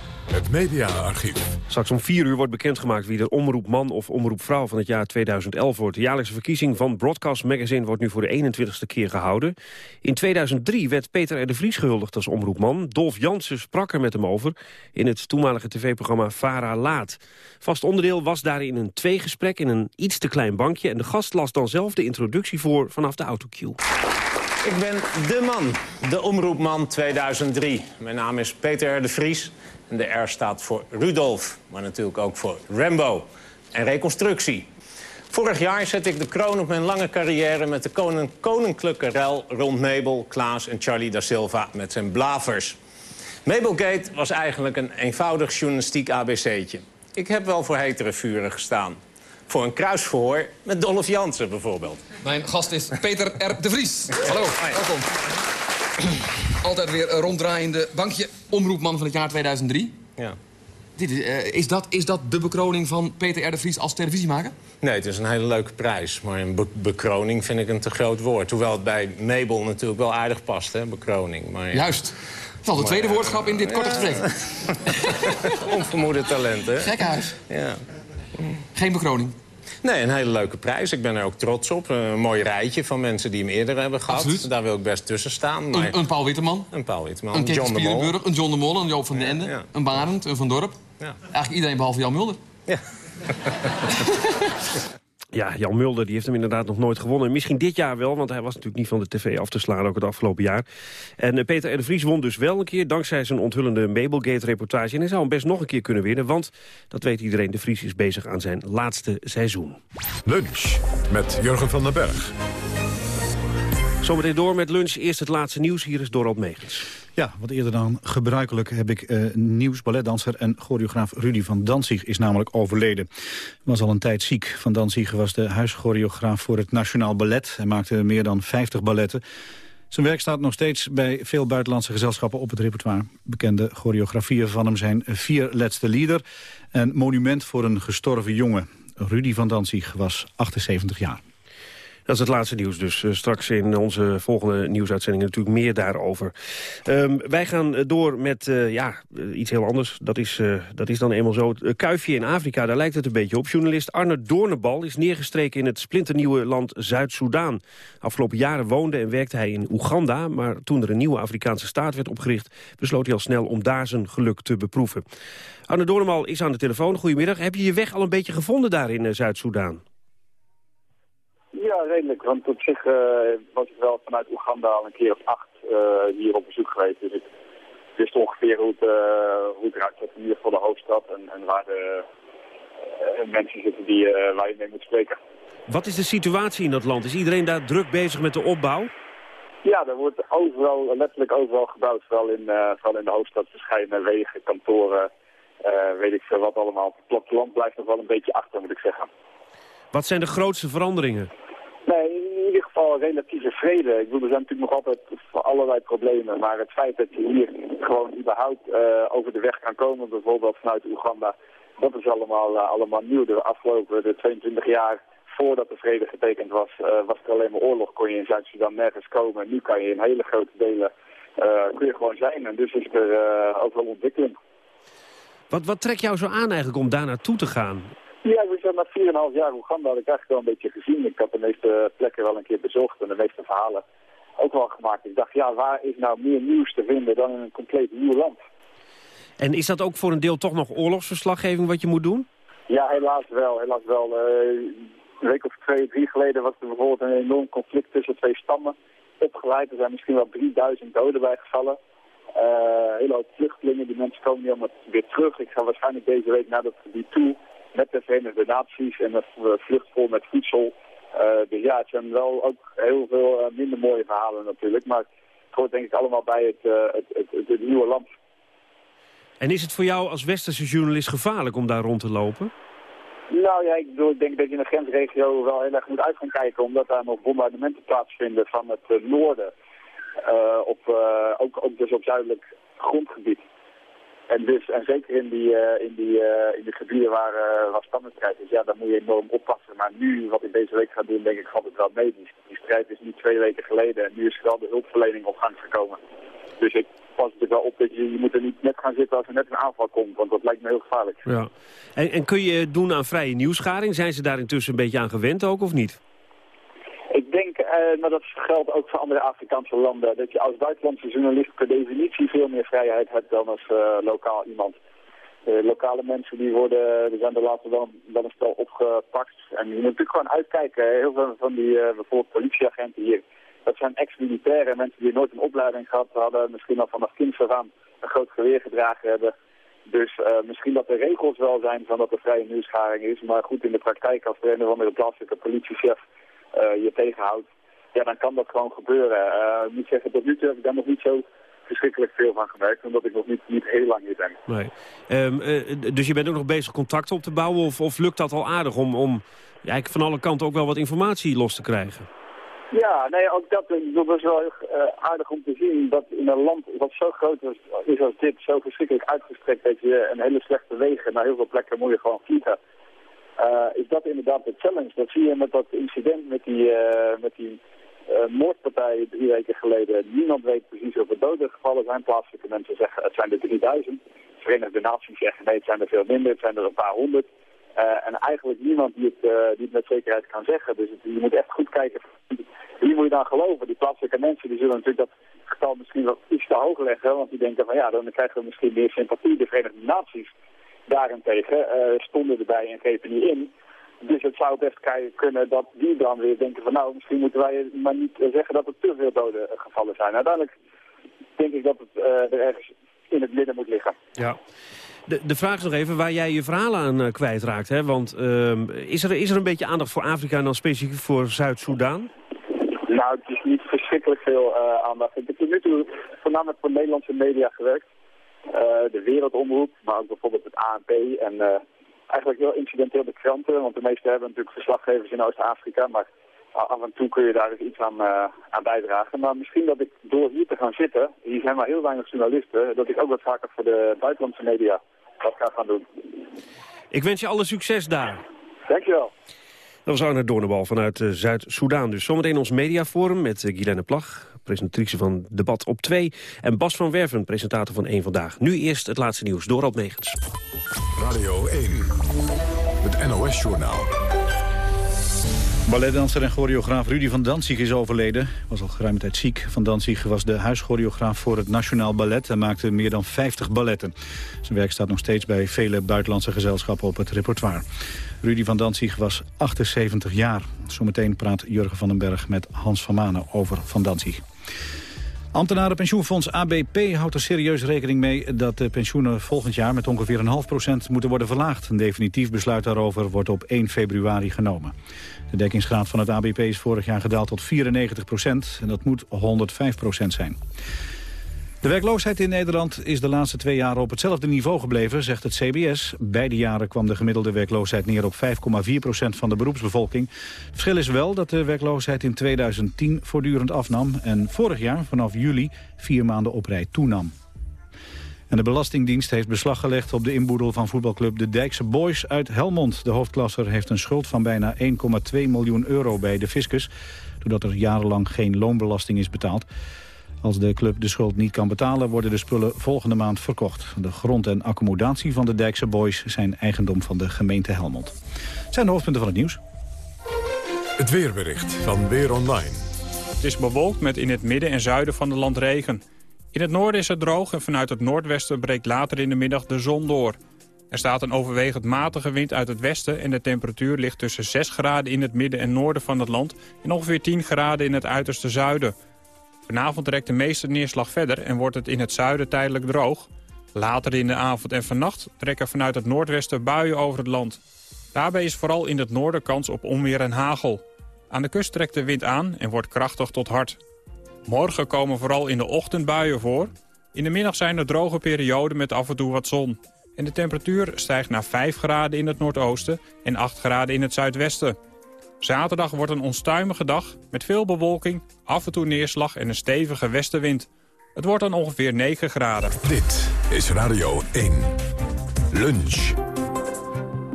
Het mediaarchief. Straks om vier uur wordt bekendgemaakt wie de omroepman of omroepvrouw van het jaar 2011 wordt. De jaarlijkse verkiezing van Broadcast Magazine wordt nu voor de 21ste keer gehouden. In 2003 werd Peter R. de Vries gehuldigd als omroepman. Dolf Jansen sprak er met hem over in het toenmalige tv-programma Vara Laat. Vast onderdeel was daarin een tweegesprek in een iets te klein bankje... en de gast las dan zelf de introductie voor vanaf de autocue. Ik ben de man, de omroepman 2003. Mijn naam is Peter R. de Vries. En de R staat voor Rudolf, maar natuurlijk ook voor Rambo en reconstructie. Vorig jaar zette ik de kroon op mijn lange carrière... met de koning koninklijke rel rond Mabel, Klaas en Charlie da Silva met zijn blavers. Mabelgate was eigenlijk een eenvoudig journalistiek ABC'tje. Ik heb wel voor hetere vuren gestaan. voor een kruisverhoor met Dolph Jansen bijvoorbeeld. Mijn gast is Peter R. de Vries. Hallo, welkom. Altijd weer een ronddraaiende bankje. Omroepman van het jaar 2003. Ja. Dit is, eh, is, dat, is dat de bekroning van Peter R. de Vries als televisiezemaker? Nee, het is een hele leuke prijs. Maar een be- bekroning vind ik een te groot woord. Hoewel het bij Mabel natuurlijk wel aardig past, hè, bekroning. Maar, ja. Juist. Dat de tweede woordschap in dit korte ja. gesprek. Onvermoede talent, hè? Gekhuis. Ja. Geen bekroning. Nee, een hele leuke prijs. Ik ben er ook trots op. Een mooi rijtje van mensen die hem eerder hebben gehad. Absoluut. Daar wil ik best tussen staan. Maar... Een, een Paul Witteman. Een Paul Witteman. Een John de Mol. Een John de Mol. Een Joop van den Ende. Een Barend. Een Van Dorp. Ja. Eigenlijk iedereen behalve Jan Mulder. Ja, Jan Mulder die heeft hem inderdaad nog nooit gewonnen. Misschien dit jaar wel, want hij was natuurlijk niet van de tv af te slaan... ook het afgelopen jaar. En eh, Peter R. de Vries won dus wel een keer... dankzij zijn onthullende Mabelgate-reportage. En hij zou hem best nog een keer kunnen winnen... want, dat weet iedereen, de Vries is bezig aan zijn laatste seizoen. Lunch met Jurgen van den Berg. Zometeen door met lunch. Eerst het laatste nieuws. Hier is Dorald Megens. Ja, wat eerder dan gebruikelijk heb ik eh, nieuws. Balletdanser en choreograaf Rudy van Danzig is namelijk overleden. Was al een tijd ziek. Van Danzig was de huischoreograaf voor het Nationaal Ballet. Hij maakte meer dan 50 balletten. Zijn werk staat nog steeds bij veel buitenlandse gezelschappen op het repertoire. Bekende choreografieën van hem zijn Vier Letste Lieder... en Monument voor een gestorven jongen. Rudy van Danzig was 78 jaar. Dat is het laatste nieuws dus. Eh, straks in onze volgende nieuwsuitzending natuurlijk meer daarover. Ehm, wij gaan door met eh, ja, eh, iets heel anders. Dat is, dat is dan eenmaal zo. Het kuifje in Afrika, daar lijkt het een beetje op. Journalist Arne Doornbal is neergestreken in het splinternieuwe land Zuid-Soedan. Afgelopen jaren woonde en werkte hij in Oeganda... maar toen er een nieuwe Afrikaanse staat werd opgericht... besloot hij al snel om daar zijn geluk te beproeven. Arne Doornbal is aan de telefoon. Goedemiddag. Heb je je weg al een beetje gevonden daar in Zuid-Soedan? Ja, redelijk. Want op zich eh, was ik wel vanuit Oeganda al een keer of acht eh, hier op bezoek geweest. Dus ik wist ongeveer hoe het, eh, hoe het eruit. In ieder geval de hoofdstad en, en waar de mensen zitten die, waar je mee moet spreken. Wat is de situatie in dat land? Is iedereen daar druk bezig met de opbouw? Ja, er wordt overal, letterlijk overal gebouwd. Vooral in, vooral in de hoofdstad verschijnen wegen, kantoren, weet ik veel wat allemaal. Het platteland blijft nog wel een beetje achter, moet ik zeggen. Wat zijn de grootste veranderingen? Nee, in ieder geval relatieve vrede. Ik bedoel, er zijn natuurlijk nog altijd allerlei problemen. Maar het feit dat je hier gewoon überhaupt eh, over de weg kan komen, bijvoorbeeld vanuit Oeganda, dat is allemaal, eh, allemaal nieuw. De afgelopen de 22 jaar voordat de vrede getekend was, eh, was er alleen maar oorlog. Kon je in Zuid-Sudan nergens komen. Nu kan je in hele grote delen kun je gewoon zijn. En dus is er overal ontwikkeling. Wat, wat trekt jou zo aan eigenlijk om daar naartoe te gaan? Ja, we zijn na 4,5 jaar Oeganda had ik eigenlijk wel een beetje gezien. Ik had de meeste plekken wel een keer bezocht en de meeste verhalen ook wel gemaakt. Ik dacht, ja, waar is nou meer nieuws te vinden dan in een compleet nieuw land? En is dat ook voor een deel toch nog oorlogsverslaggeving wat je moet doen? Ja, helaas wel. Helaas wel. Eh, een week of twee, drie geleden was er bijvoorbeeld een enorm conflict tussen twee stammen opgeleid. Er zijn misschien wel 3000 doden bijgevallen. Uh, hele hoop vluchtelingen, die mensen komen niet allemaal weer terug. Ik ga waarschijnlijk deze week naar dat gebied toe met de Verenigde Naties en een vlucht vol met voedsel. Uh, dus ja, het zijn wel ook heel veel uh, minder mooie verhalen natuurlijk. Maar het hoort denk ik allemaal bij het, het, het, nieuwe land. En is het voor jou als westerse journalist gevaarlijk om daar rond te lopen? Nou ja, ik, bedoel, ik denk dat je in de grensregio wel heel erg moet uit gaan kijken... omdat daar nog bombardementen plaatsvinden van het noorden. op, ook, ook dus op zuidelijk grondgebied. En, dus, en zeker in die, uh, in die, uh, in die gebieden waar, uh, waar is, ja, daar moet je enorm oppassen. Maar nu, wat ik deze week ga doen, denk ik, valt het wel mee. Die, die strijd is nu twee weken geleden en nu is wel de hulpverlening op gang gekomen. Dus ik pas natuurlijk wel op dat je, je moet er niet net gaan zitten als er net een aanval komt, want dat lijkt me heel gevaarlijk. Ja. En, en kun je doen aan vrije nieuwsgaring? Zijn ze daar intussen een beetje aan gewend ook, of niet? Uh, maar dat geldt ook voor andere Afrikaanse landen, dat je als buitenlandse journalist per definitie veel meer vrijheid hebt dan als uh, lokaal iemand. Uh, lokale mensen die worden, er zijn de laatste wel, wel een stel opgepakt. En je moet natuurlijk gewoon uitkijken. Heel veel van die bijvoorbeeld politieagenten hier, dat zijn ex-militairen, mensen die nooit een opleiding gehad hadden, misschien al vanaf kinds af aan een groot geweer gedragen hebben. Dus misschien dat de regels wel zijn van dat er vrije nieuwsgaring is, maar goed in de praktijk als er een of andere plaatselijke politiechef je tegenhoudt, ja, dan kan dat gewoon gebeuren. Uh, ik moet zeggen, tot nu toe heb ik daar nog niet zo verschrikkelijk veel van gemerkt, omdat ik nog niet, niet heel lang hier ben. Nee. Ehm, eh, dus je bent ook nog bezig contacten op te bouwen of, of lukt dat al aardig om, om ja, van alle kanten ook wel wat informatie los te krijgen? Ja, nee, ook dat, dat is wel uh, aardig om te zien dat in een land wat zo groot is, is als dit, zo verschrikkelijk uitgestrekt dat je een hele slechte wegen naar heel veel plekken moet je gewoon vliegen. Uh, is dat inderdaad de challenge. Dat zie je met dat incident met die, met die moordpartij drie weken geleden. Niemand weet precies hoeveel doden gevallen zijn. Plaatselijke mensen zeggen het zijn er 3000. Verenigde Naties zeggen nee, het zijn er veel minder, het zijn er een paar honderd. Uh, en eigenlijk niemand die het, uh, die met zekerheid kan zeggen. Dus je moet echt goed kijken, wie moet je dan geloven? Die plaatselijke mensen die zullen natuurlijk dat getal misschien wel iets te hoog leggen. Want die denken van ja, dan krijgen we misschien meer sympathie. De Verenigde Naties daarentegen stonden erbij en grepen niet in. Dus het zou best kunnen dat die dan weer denken van nou, misschien moeten wij maar niet zeggen dat er te veel doden gevallen zijn. Uiteindelijk denk ik dat het er ergens in het midden moet liggen. Ja. De, de vraag is nog even waar jij je verhalen aan uh, kwijtraakt. Hè? Want uh, is, er, is er een beetje aandacht voor Afrika en dan specifiek voor Zuid-Soedan? Nou, het is niet verschrikkelijk veel aandacht. Ik heb tot nu toe voornamelijk voor Nederlandse media gewerkt. de Wereldomroep, maar ook bijvoorbeeld het ANP en eigenlijk heel incidenteel de kranten. Want de meeste hebben natuurlijk verslaggevers in Oost-Afrika, maar af en toe kun je daar dus iets aan, aan bijdragen. Maar misschien dat ik door hier te gaan zitten, hier zijn maar heel weinig journalisten, dat ik ook wat vaker voor de buitenlandse media dat ga gaan doen. Ik wens je alle succes daar. Dankjewel. Dat was Arne Doornbal vanuit uh, Zuid-Soedan. Dus zometeen ons mediaforum met uh, Guylaine Plag, presentatrice van Debat op 2. En Bas van Werven, presentator van 1 Vandaag. Nu eerst het laatste nieuws, Dorald Megens. Radio 1, het NOS-journaal. Balletdanser en choreograaf Rudy van Danzig is overleden. was al geruime tijd ziek. Van Danzig was de huischoreograaf voor het Nationaal Ballet... en maakte meer dan 50 balletten. Zijn werk staat nog steeds bij vele buitenlandse gezelschappen op het repertoire. Rudy van Danzig was 78 jaar. Zometeen praat Jurgen van den Berg met Hans van Manen over Van Danzig. Ambtenarenpensioenfonds ABP houdt er serieus rekening mee dat de pensioenen volgend jaar met ongeveer een half procent moeten worden verlaagd. Een definitief besluit daarover wordt op 1 februari genomen. De dekkingsgraad van het ABP is vorig jaar gedaald tot 94 procent en dat moet 105 procent zijn. De werkloosheid in Nederland is de laatste twee jaren op hetzelfde niveau gebleven, zegt het CBS. Beide jaren kwam de gemiddelde werkloosheid neer op 5,4 procent van de beroepsbevolking. Het verschil is wel dat de werkloosheid in 2010 voortdurend afnam en vorig jaar vanaf juli vier maanden op rij toenam. En de Belastingdienst heeft beslag gelegd op de inboedel van voetbalclub De Dijkse Boys uit Helmond. De hoofdklasser heeft een schuld van bijna 1,2 miljoen euro bij de fiscus... doordat er jarenlang geen loonbelasting is betaald. Als de club de schuld niet kan betalen, worden de spullen volgende maand verkocht. De grond en accommodatie van de Dijkse Boys zijn eigendom van de gemeente Helmond. Het zijn de hoofdpunten van het nieuws. Het weerbericht van Weer Online. Het is bewolkt met in het midden en zuiden van het land regen. In het noorden is het droog en vanuit het noordwesten breekt later in de middag de zon door. Er staat een overwegend matige wind uit het westen en de temperatuur ligt tussen 6 graden in het midden en noorden van het land en ongeveer 10 graden in het uiterste zuiden. Vanavond trekt de meeste neerslag verder en wordt het in het zuiden tijdelijk droog. Later in de avond en vannacht trekken vanuit het noordwesten buien over het land. Daarbij is vooral in het noorden kans op onweer en hagel. Aan de kust trekt de wind aan en wordt krachtig tot hard. Morgen komen vooral in de ochtend buien voor. In de middag zijn er droge perioden met af en toe wat zon. En de temperatuur stijgt naar 5 graden in het noordoosten en 8 graden in het zuidwesten. Zaterdag wordt een onstuimige dag met veel bewolking, af en toe neerslag en een stevige westenwind. Het wordt dan ongeveer 9 graden. Dit is Radio 1. Lunch.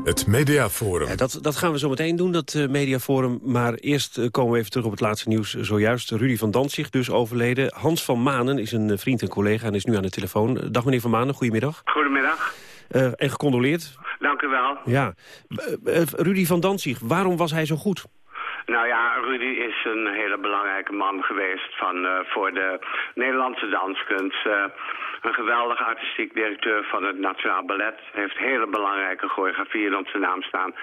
Het Mediaforum. Ja, dat, dat gaan we zo meteen doen, dat uh, Mediaforum. Maar eerst uh, komen we even terug op het laatste nieuws. Zojuist Rudy van Danzig dus overleden. Hans van Manen is een uh, vriend en collega en is nu aan de telefoon. Dag meneer van Manen, goedemiddag. Goedemiddag. en gecondoleerd. Dank u wel. Ja. Rudy van Danzig, waarom was hij zo goed? Nou ja, Rudy is een hele belangrijke man geweest van, voor de Nederlandse danskunst een geweldige artistiek directeur van het Nationaal Ballet. Heeft hele belangrijke choreografieën op zijn naam staan.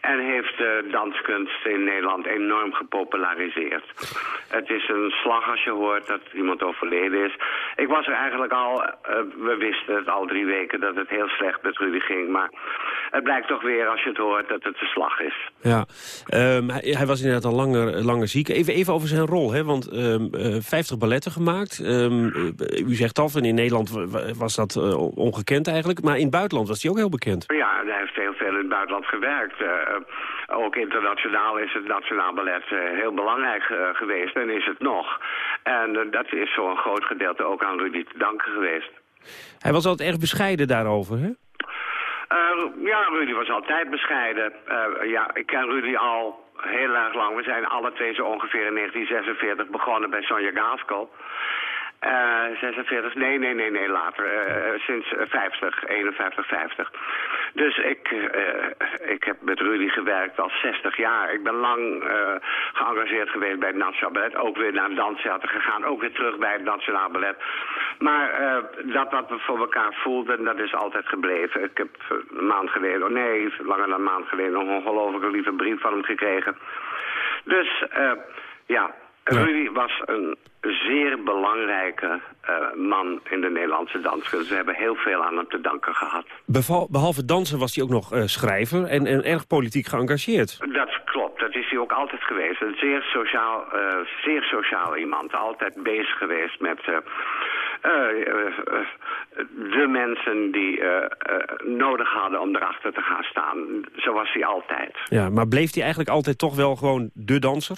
En heeft de danskunst in Nederland enorm gepopulariseerd. Het is een slag als je hoort dat iemand overleden is. Ik was er eigenlijk al, uh, we wisten het al drie weken dat het heel slecht met Rudy ging. Maar het blijkt toch weer als je het hoort dat het een slag is. Ja, um, hij, hij, was in inderdaad al langer, langer ziek. Even, even over zijn rol, hè? want um, uh, 50 balletten gemaakt. Um, u zegt al, in Nederland was dat uh, ongekend eigenlijk. Maar in het buitenland was hij ook heel bekend. Ja, hij heeft heel veel in het buitenland gewerkt. Uh, ook internationaal is het Nationaal Ballet heel belangrijk geweest en is het nog. En dat is voor een groot gedeelte ook aan Rudy te danken geweest. Hij was altijd erg bescheiden daarover, hè? Uh, ja, Rudy was altijd bescheiden. Uh, ja, ik ken Rudy al heel erg lang. We zijn alle twee zo ongeveer in 1946 begonnen bij Sonja Gaskell. Uh, 46, nee, nee, nee, nee, later. Uh, sinds 50, 51, 50. Dus ik, ik heb met Rudy gewerkt al 60 jaar. Ik ben lang geëngageerd geweest bij het Nationaal Ballet. Ook weer naar Danstheater gegaan. Ook weer terug bij het Nationaal Ballet. Maar dat wat we voor elkaar voelden, dat is altijd gebleven. Ik heb een maand geleden, oh nee, langer dan een maand geleden... nog een ongelooflijk lieve brief van hem gekregen. Dus, ja... Rudy was een zeer belangrijke uh, man in de Nederlandse danskunst. We hebben heel veel aan hem te danken gehad. Beval, behalve dansen was hij ook nog uh, schrijver en, en, erg politiek geëngageerd. Dat klopt, dat is hij ook altijd geweest. Een zeer sociaal, uh, zeer sociaal iemand. Altijd bezig geweest met de mensen die nodig hadden om erachter te gaan staan. Zo was hij altijd. Ja, maar bleef hij eigenlijk altijd toch wel gewoon de danser?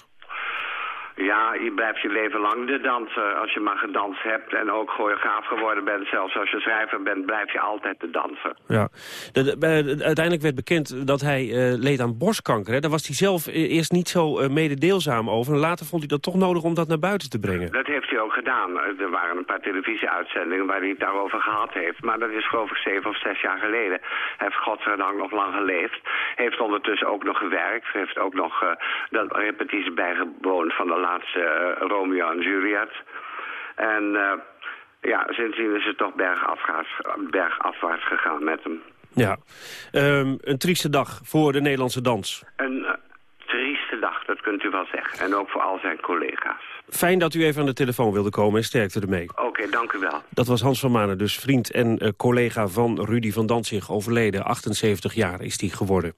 Ja, je blijft je leven lang de danser. Als je maar gedanst hebt en ook choreograaf geworden bent... zelfs als je schrijver bent, blijf je altijd de danser. Ja. De, de, uiteindelijk werd bekend dat hij uh, leed aan borstkanker. Hè? Daar was hij zelf eerst niet zo uh, mededeelzaam over. En later vond hij dat toch nodig om dat naar buiten te brengen. Dat heeft hij ook gedaan. Er waren een paar televisieuitzendingen waar hij het daarover gehad heeft. Maar dat is geloof ik zeven of zes jaar geleden. Hij heeft godzijdank nog lang geleefd. Heeft ondertussen ook nog gewerkt. Heeft ook nog uh, dat repetitie bijgewoond van de laatste uh, Romeo en Juliet. En uh, ja, sindsdien is het toch bergafwaarts, bergafwaarts gegaan met hem. Ja, um, een trieste dag voor de Nederlandse dans. Een uh, trieste dag, dat kunt u wel zeggen. En ook voor al zijn collega's. Fijn dat u even aan de telefoon wilde komen en sterkte ermee. Oké, okay, dank u wel. Dat was Hans van Manen, dus vriend en uh, collega van Rudy van Danzig. Overleden, 78 jaar is hij geworden.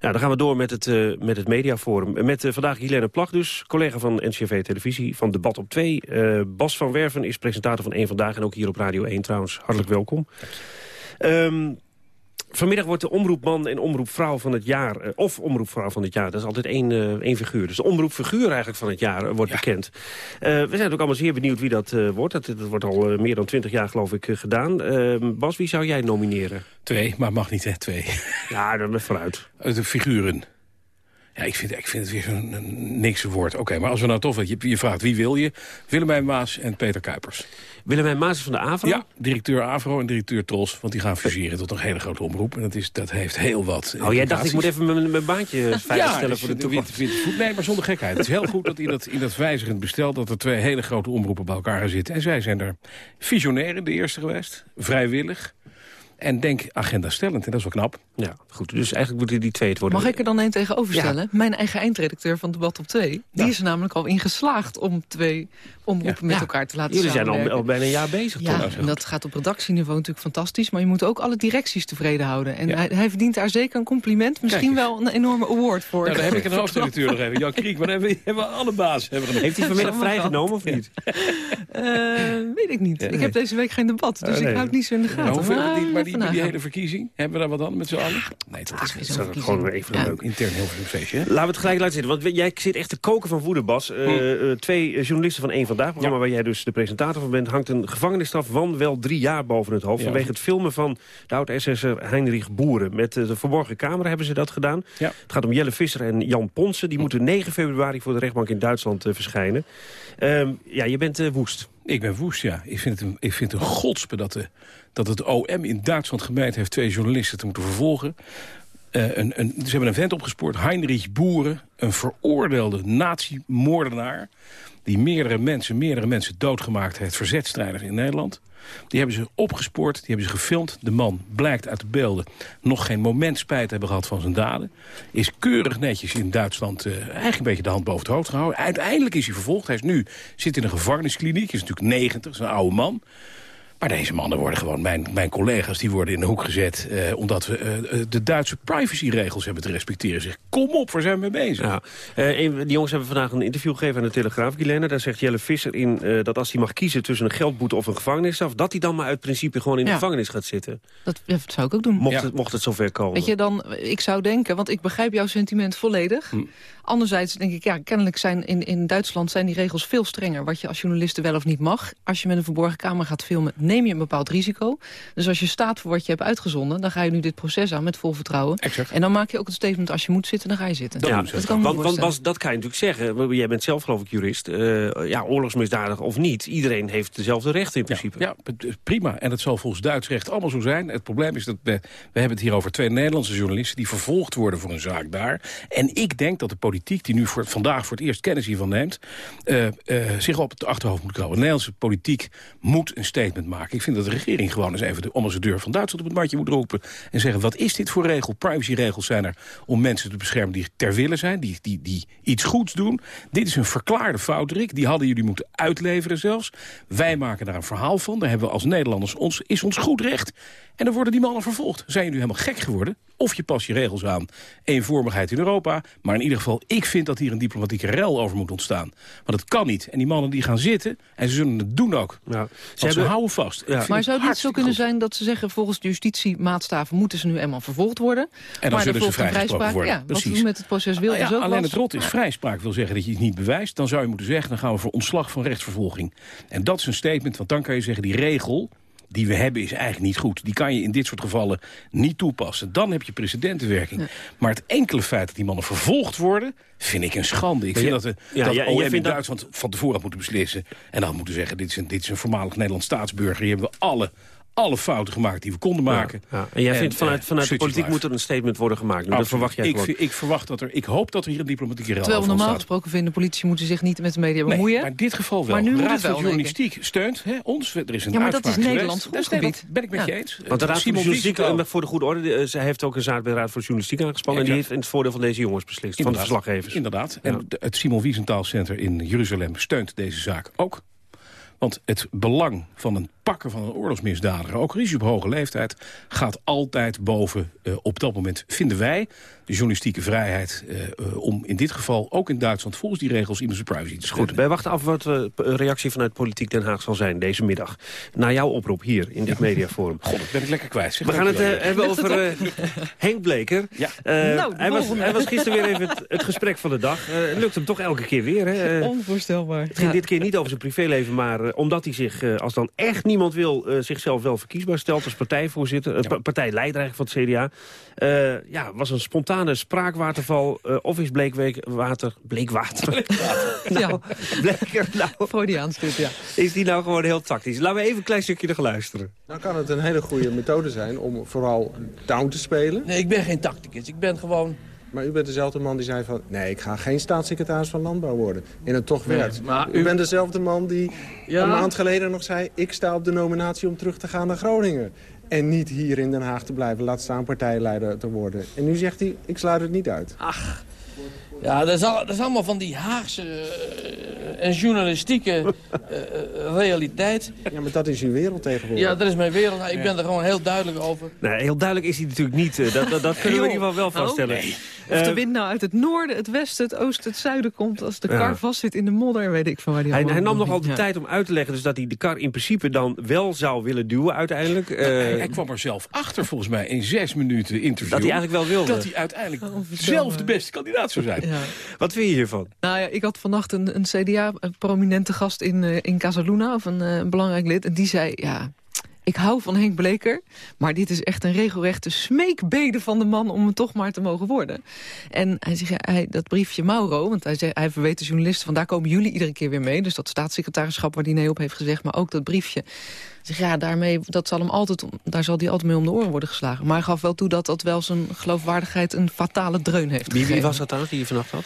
Nou, dan gaan we door met het, uh, met het mediaforum. Met uh, vandaag Helene Plag dus, collega van NCV Televisie van Debat op 2. Bas van Werven is presentator van Eén Vandaag en ook hier op Radio 1 trouwens. Hartelijk welkom. Um, Vanmiddag wordt de omroepman en omroepvrouw van het jaar... Uh, of omroepvrouw van het jaar, dat is altijd één, uh, één figuur. Dus de omroepfiguur eigenlijk van het jaar uh, wordt ja. bekend. we zijn ook allemaal zeer benieuwd wie dat wordt. Dat, dat, wordt al meer dan twintig jaar geloof ik gedaan. Bas, wie zou jij nomineren? Twee, maar mag niet hè, twee. Ja, dan vooruit. De figuren. Ja, ik vind, ik vind het weer zo'n niks woord. Oké, maar als we nou toch... Je, je vraagt wie wil je? Willemijn Maas en Peter Kuipers. Willemijn Maas van de AVRO? Ja, directeur AVRO en directeur Tros. Want die gaan fuseren tot een hele grote omroep. En dat, is, dat heeft heel wat Oh, jij dacht ik moet even mijn, mijn baantje veiligstellen ja, voor de toekomst. Nee, maar zonder gekheid. Het is heel goed dat in dat, in dat wijzigend bestel... dat er twee hele grote omroepen bij elkaar gaan zitten. En zij zijn er visionair de eerste geweest. Vrijwillig. En denk agenda stellend, en dat is wel knap. Ja, goed. Dus eigenlijk moeten die twee het worden. Mag ik er dan één tegenover stellen? Ja. Mijn eigen eindredacteur van Debat op 2... die ja. is er namelijk al in geslaagd om twee omroepen ja. met elkaar te laten Jullie zijn al, al, bijna een jaar bezig. Ja, toch? en dat gaat op redactieniveau natuurlijk fantastisch... maar je moet ook alle directies tevreden houden. En hij, hij, verdient daar zeker een compliment. Misschien wel een enorme award voor. Nou, daar heb ik een hoofdredacteur nog even. Jan Kriek, maar hebben we, hebben alle baas. Hebben we Heeft hij vanmiddag vrijgenomen of niet? uh, weet ik niet. Ik heb deze week geen debat, dus ik houd niet zo in de gaten. Hoeveel, maar, die, maar die, die hele verkiezing, hebben we daar wat aan met z'n allen? Nee, dat is, dat gewoon even een leuk intern heel veel feestje. Laten we het gelijk laten zitten, want jij zit echt te koken van woede, Bas. Uh, twee journalisten van één Vandaag, programma waar jij dus de presentator van bent... hangt een gevangenisstraf van wel drie jaar boven het hoofd... Ja. vanwege het filmen van de oud-SS'er Heinrich Boeren. Met de verborgen camera hebben ze dat gedaan. Ja. Het gaat om Jelle Visser en Jan Ponsen. Die moeten 9 februari voor de rechtbank in Duitsland uh, verschijnen. Uh, ja, je bent uh, woest. Ik ben woest, ja. Ik vind het een, ik vind het een godspe dat, de, dat het OM in Duitsland gemeid heeft... twee journalisten te moeten vervolgen. Uh, een, een, ze hebben een vent opgespoord, Heinrich Boeren... een veroordeelde nazi-moordenaar... die meerdere mensen, meerdere mensen doodgemaakt heeft... verzetstrijders in Nederland. Die hebben ze opgespoord, die hebben ze gefilmd. De man blijkt uit de beelden nog geen moment spijt hebben gehad van zijn daden. Is keurig netjes in Duitsland uh, eigenlijk een beetje de hand boven het hoofd gehouden. Uiteindelijk is hij vervolgd. Hij is nu, zit in een gevangeniskliniek, is natuurlijk 90, is een oude man. Maar deze mannen worden gewoon, mijn, mijn collega's, die worden in de hoek gezet... Eh, omdat we eh, de Duitse privacyregels hebben te respecteren. Zeg, kom op, waar zijn we mee bezig? Ja. Eh, die jongens hebben vandaag een interview gegeven aan de Telegraaf, Guilaine. Daar zegt Jelle Visser in eh, dat als hij mag kiezen tussen een geldboete of een gevangenisstraf... dat hij dan maar uit principe gewoon in de Ja. gevangenis gaat zitten. Dat, zou ik ook doen. Mocht, het, mocht het zover komen. Weet je, dan, ik zou denken, want ik begrijp jouw sentiment volledig. Hm. Anderzijds denk ik, ja, kennelijk zijn in, in Duitsland zijn die regels veel strenger. Wat je als journaliste wel of niet mag. Als je met een verborgen camera gaat filmen, neem je een bepaald risico. Dus als je staat voor wat je hebt uitgezonden, dan ga je nu dit proces aan met vol vertrouwen. En dan maak je ook het statement, als je moet zitten, dan ga je zitten. ja, dat kan want, want voorstellen. Bas, dat kan je natuurlijk zeggen. Jij bent zelf geloof ik jurist. Eh, ja, oorlogsmisdadiger of niet. Iedereen heeft dezelfde rechten in principe. Ja, prima. En het zal volgens Duits recht allemaal zo zijn. Het probleem is dat we, we hebben het hier over twee Nederlandse journalisten... die vervolgd worden voor een zaak daar. En ik denk dat de politiek, die nu voor, vandaag voor het eerst kennis hiervan neemt... eh, eh, zich op het achterhoofd moet komen. De Nederlandse politiek moet een statement maken. Ik vind dat de regering gewoon eens even de om de deur van Duitsland op het matje moet roepen... en zeggen, wat is dit voor regel? Privacyregels zijn er om mensen te beschermen die ter wille zijn... die, die, die iets goeds doen. Dit is een verklaarde fout, Rick. Die hadden jullie moeten uitleveren zelfs. Wij maken daar een verhaal van. Daar hebben we als Nederlanders ons, is ons goed recht. En dan worden die mannen vervolgd. Zijn jullie helemaal gek geworden? Of je past je regels aan. Eenvormigheid in Europa. Maar in ieder geval, ik vind dat hier een diplomatieke rel over moet ontstaan. Want het kan niet. En die mannen die gaan zitten, en ze zullen het doen ook. Ja. Ze, ze houden vast. Vind Maar zou het niet zo kunnen goed. zijn dat ze zeggen... volgens de justitiemaatstaven moeten ze nu eenmaal vervolgd worden? En dan maar zullen ze vrijgesproken worden. Ja, wat Precies. u met het proces wil Nou ja, is ook alleen was. het rot is vrijspraak wil zeggen dat je het niet bewijst. Dan zou je moeten zeggen, dan gaan we voor ontslag van rechtsvervolging. En dat is een statement, want dan kan je zeggen... die regel die we hebben is eigenlijk niet goed. Die kan je in dit soort gevallen niet toepassen. Dan heb je precedentenwerking. Maar het enkele feit dat die mannen vervolgd worden... vind ik een schande. Ik vind dat, de, ja, dat ja, OM jij in dat- Duitsland van tevoren had moeten beslissen. En dan had moeten zeggen, dit is een, dit is een voormalig Nederlands staatsburger. Hier hebben we alle, alle fouten gemaakt die we konden maken. Ja. En jij vindt vanuit, eh, vanuit de politiek moet er een statement worden gemaakt. Nu, dat verwacht jij ik, ik verwacht dat er, ik hoop dat er hier een diplomatieke rel Terwijl we normaal gesproken vinden... politie moeten zich niet met de media Nee, bemoeien. maar in dit geval wel. Maar nu de Raad van. Journalistiek steunt hè, ons. Er is een Ja, maar dat is uitspraak Nederlands geweest. Dat is grondgebied. Ben ik met Ja. je eens. Want de Raad van Simon Journalistiek, Wiesenthal. voor de goede orde, zij heeft ook een zaak bij de Raad voor Journalistiek aangespannen. En die heeft in het voordeel van deze jongens beslist, van de verslaggevers. Inderdaad. En het Simon Wiesenthal Center in Jeruzalem steunt deze zaak ook. Want het belang van een pakken van een oorlogsmisdadiger... ook risico op hoge leeftijd, gaat altijd boven... eh, op dat moment vinden wij de journalistieke vrijheid... eh, eh, om in dit geval ook in Duitsland volgens die regels... iemands privacy te Goed, wij wachten af wat eh, een reactie vanuit Politiek Den Haag zal zijn deze middag. Na jouw oproep hier in dit mediaforum. God, dat ben ik lekker kwijt. zeg. We gaan het hebben over eh, Henk Bleker. Ja. Eh, Nou, de hij, was, hij was gisteren weer even het, het gesprek van de dag. Eh, Het lukt hem toch elke keer weer. Hè? Eh, Onvoorstelbaar. het ging dit keer niet over zijn privéleven, maar omdat hij zich, eh, als dan echt niemand wil, eh, zichzelf wel verkiesbaar stelt als partijvoorzitter, eh, pa- partijleider eigenlijk van het CDA. Eh, ja, was een spontane spraakwaterval. eh, of is bleekwater, bleekwater, nou, Bleker, nou, dit, ja. is die nou gewoon heel tactisch? Laten we even een klein stukje er gaan luisteren. Nou kan het een hele goede methode zijn om vooral down te spelen. Nee, ik ben geen tacticus. Ik ben gewoon... Maar u bent dezelfde man die zei van... nee, ik ga geen staatssecretaris van Landbouw worden. En het toch Nee, werd. maar u... u- bent dezelfde man die Ja. een maand geleden nog zei... ik sta op de nominatie om terug te gaan naar Groningen. En niet hier in Den Haag te blijven, laat staan partijleider te worden. En nu zegt hij, ik sluit het niet uit. Ach, ja, dat is, al, dat is allemaal van die Haagse eh, en journalistieke eh, eh, realiteit. Ja, maar dat is uw wereld tegenwoordig. Ja, dat is mijn wereld. Nou, ik ben er gewoon heel duidelijk over. Nee, heel duidelijk is hij natuurlijk niet. Dat, dat, dat kunnen we in ieder geval wel Nou, vaststellen. Of de wind nou uit het noorden, het westen, het oosten, het zuiden komt... als de Ja. kar vastzit in de modder, weet ik van waar die Hij, hij nam nogal de Ja. tijd om uit te leggen dus dat hij de kar in principe dan wel zou willen duwen uiteindelijk. Eh, hij, hij kwam er zelf achter, volgens mij, in zes minuten interview. Dat hij eigenlijk wel wilde. Dat hij uiteindelijk zelf de beste kandidaat zou zijn. Ja. Wat vind je hiervan? Nou ja, ik had vannacht een, een CDA-prominente gast in, eh, in Casaluna, of een, eh, een belangrijk lid. En die zei, ja, ik hou van Henk Bleker, maar dit is echt een regelrechte smeekbede van de man om het toch maar te mogen worden. En hij zegt, hij, dat briefje Mauro, want hij, zei, hij verweet de journalisten van daar komen jullie iedere keer weer mee. Dus dat staatssecretarischap waar hij nee op heeft gezegd, maar ook dat briefje. Hij zegt, ja, daarmee, dat zal hem altijd, daar zal hij altijd mee om de oren worden geslagen. Maar hij gaf wel toe dat dat wel zijn geloofwaardigheid een fatale dreun heeft Wie, wie was dat dan die je vannacht had?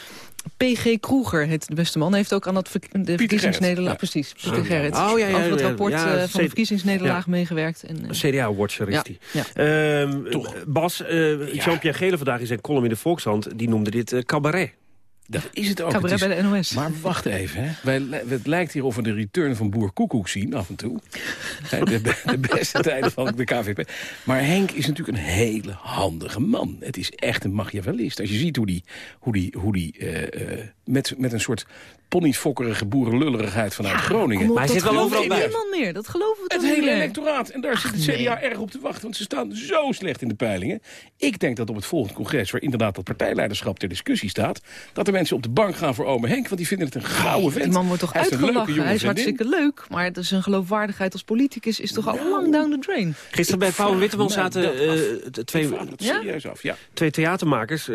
PG Kroeger heet de beste man. Hij heeft ook aan dat ver- de verkiezingsnederlaag... Precies, Pieter Gerrit. ja. Oh, ja, ja, over het ja, rapport ja, eh, van de verkiezingsnederlaag Ja. meegewerkt. En, eh, CDA-watcher is Ja, die. ja. Ehm, Bas, eh Jean-Pierre Gele vandaag in zijn column in de Volkskrant... die noemde dit eh, cabaret. Dat is het ook. Cabaret Het is- bij de NOS. Maar wacht even, hè. Wij, het lijkt hier of we de return van Boer Koekoek zien, af en toe. De, de beste tijden van de KVP. Maar Henk is natuurlijk een hele handige man. Het is echt een machiavellist. Als je ziet hoe die, hoe die, hoe die eh, eh, met, met een soort ponyfokkerige boerenlullerigheid vanuit Groningen. Kom op, dat gelooft Nee, nee, niemand meer. Dat geloven we het toch niet hele meer? electoraat. En daar zit het nee. CDA erg op te wachten. Want ze staan zo slecht in de peilingen. Ik denk dat op het volgende congres... waar inderdaad dat partijleiderschap ter discussie staat... dat de mensen op de bank gaan voor ome Henk. Want die vinden het een gouden vent. Die man wordt toch Hij heeft een leuke uitgelachen. Hij is vriendin. hartstikke leuk. Maar dus zijn geloofwaardigheid als politicus is toch al lang down the drain. Gisteren bij Pauw en Witteman zaten eh, t- twee, af, ja. twee theatermakers, eh,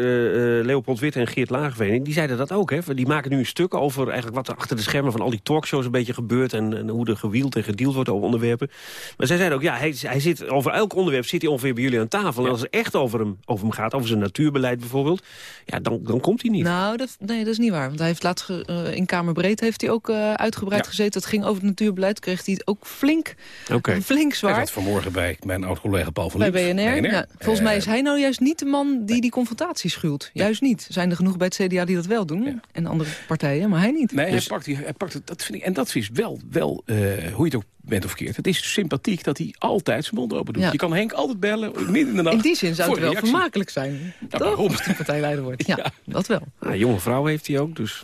eh, Leopold Witte en Geert Lagerveen, die zeiden dat ook. Hè? Die maken nu een stuk over eigenlijk wat er achter de schermen van al die talkshows een beetje gebeurt... en, en hoe er gewield en gedeeld wordt over onderwerpen. Maar zij zeiden ook, ja, hij, hij zit, over elk onderwerp zit hij ongeveer bij jullie aan tafel. En als het echt over hem, over hem gaat, over zijn natuurbeleid bijvoorbeeld... ja, dan, dan komt hij niet. Nou, dat, nee, dat is niet waar. Want hij heeft laatst ge- eh, in Kamerbreed heeft hij ook eh, uitgebreid Ja. gezeten. Dat ging over het natuurbeleid. Kreeg hij het ook flink, Oké. flink Hij zwaar. zat vanmorgen bij mijn oud-collega Paul van Bij. BNR. Ja. Volgens mij is hij nou juist niet de man die die confrontatie schuwt. Juist niet. Zijn er genoeg bij het CDA die dat wel doen. En andere partijen, maar hij niet. Nee, Dus- hij pakt, die, hij pakt het, dat vind ik, en dat is wel, wel eh, hoe je het ook bent of verkeerd. Het is sympathiek dat hij altijd zijn mond open doet. Ja. Je kan Henk altijd bellen, midden in de nacht. in die zin zou het wel reactie. vermakelijk zijn. Ja, Toch? Als die partijleider wordt. Ja, dat wel. Ja, jonge vrouw heeft hij ook, dus...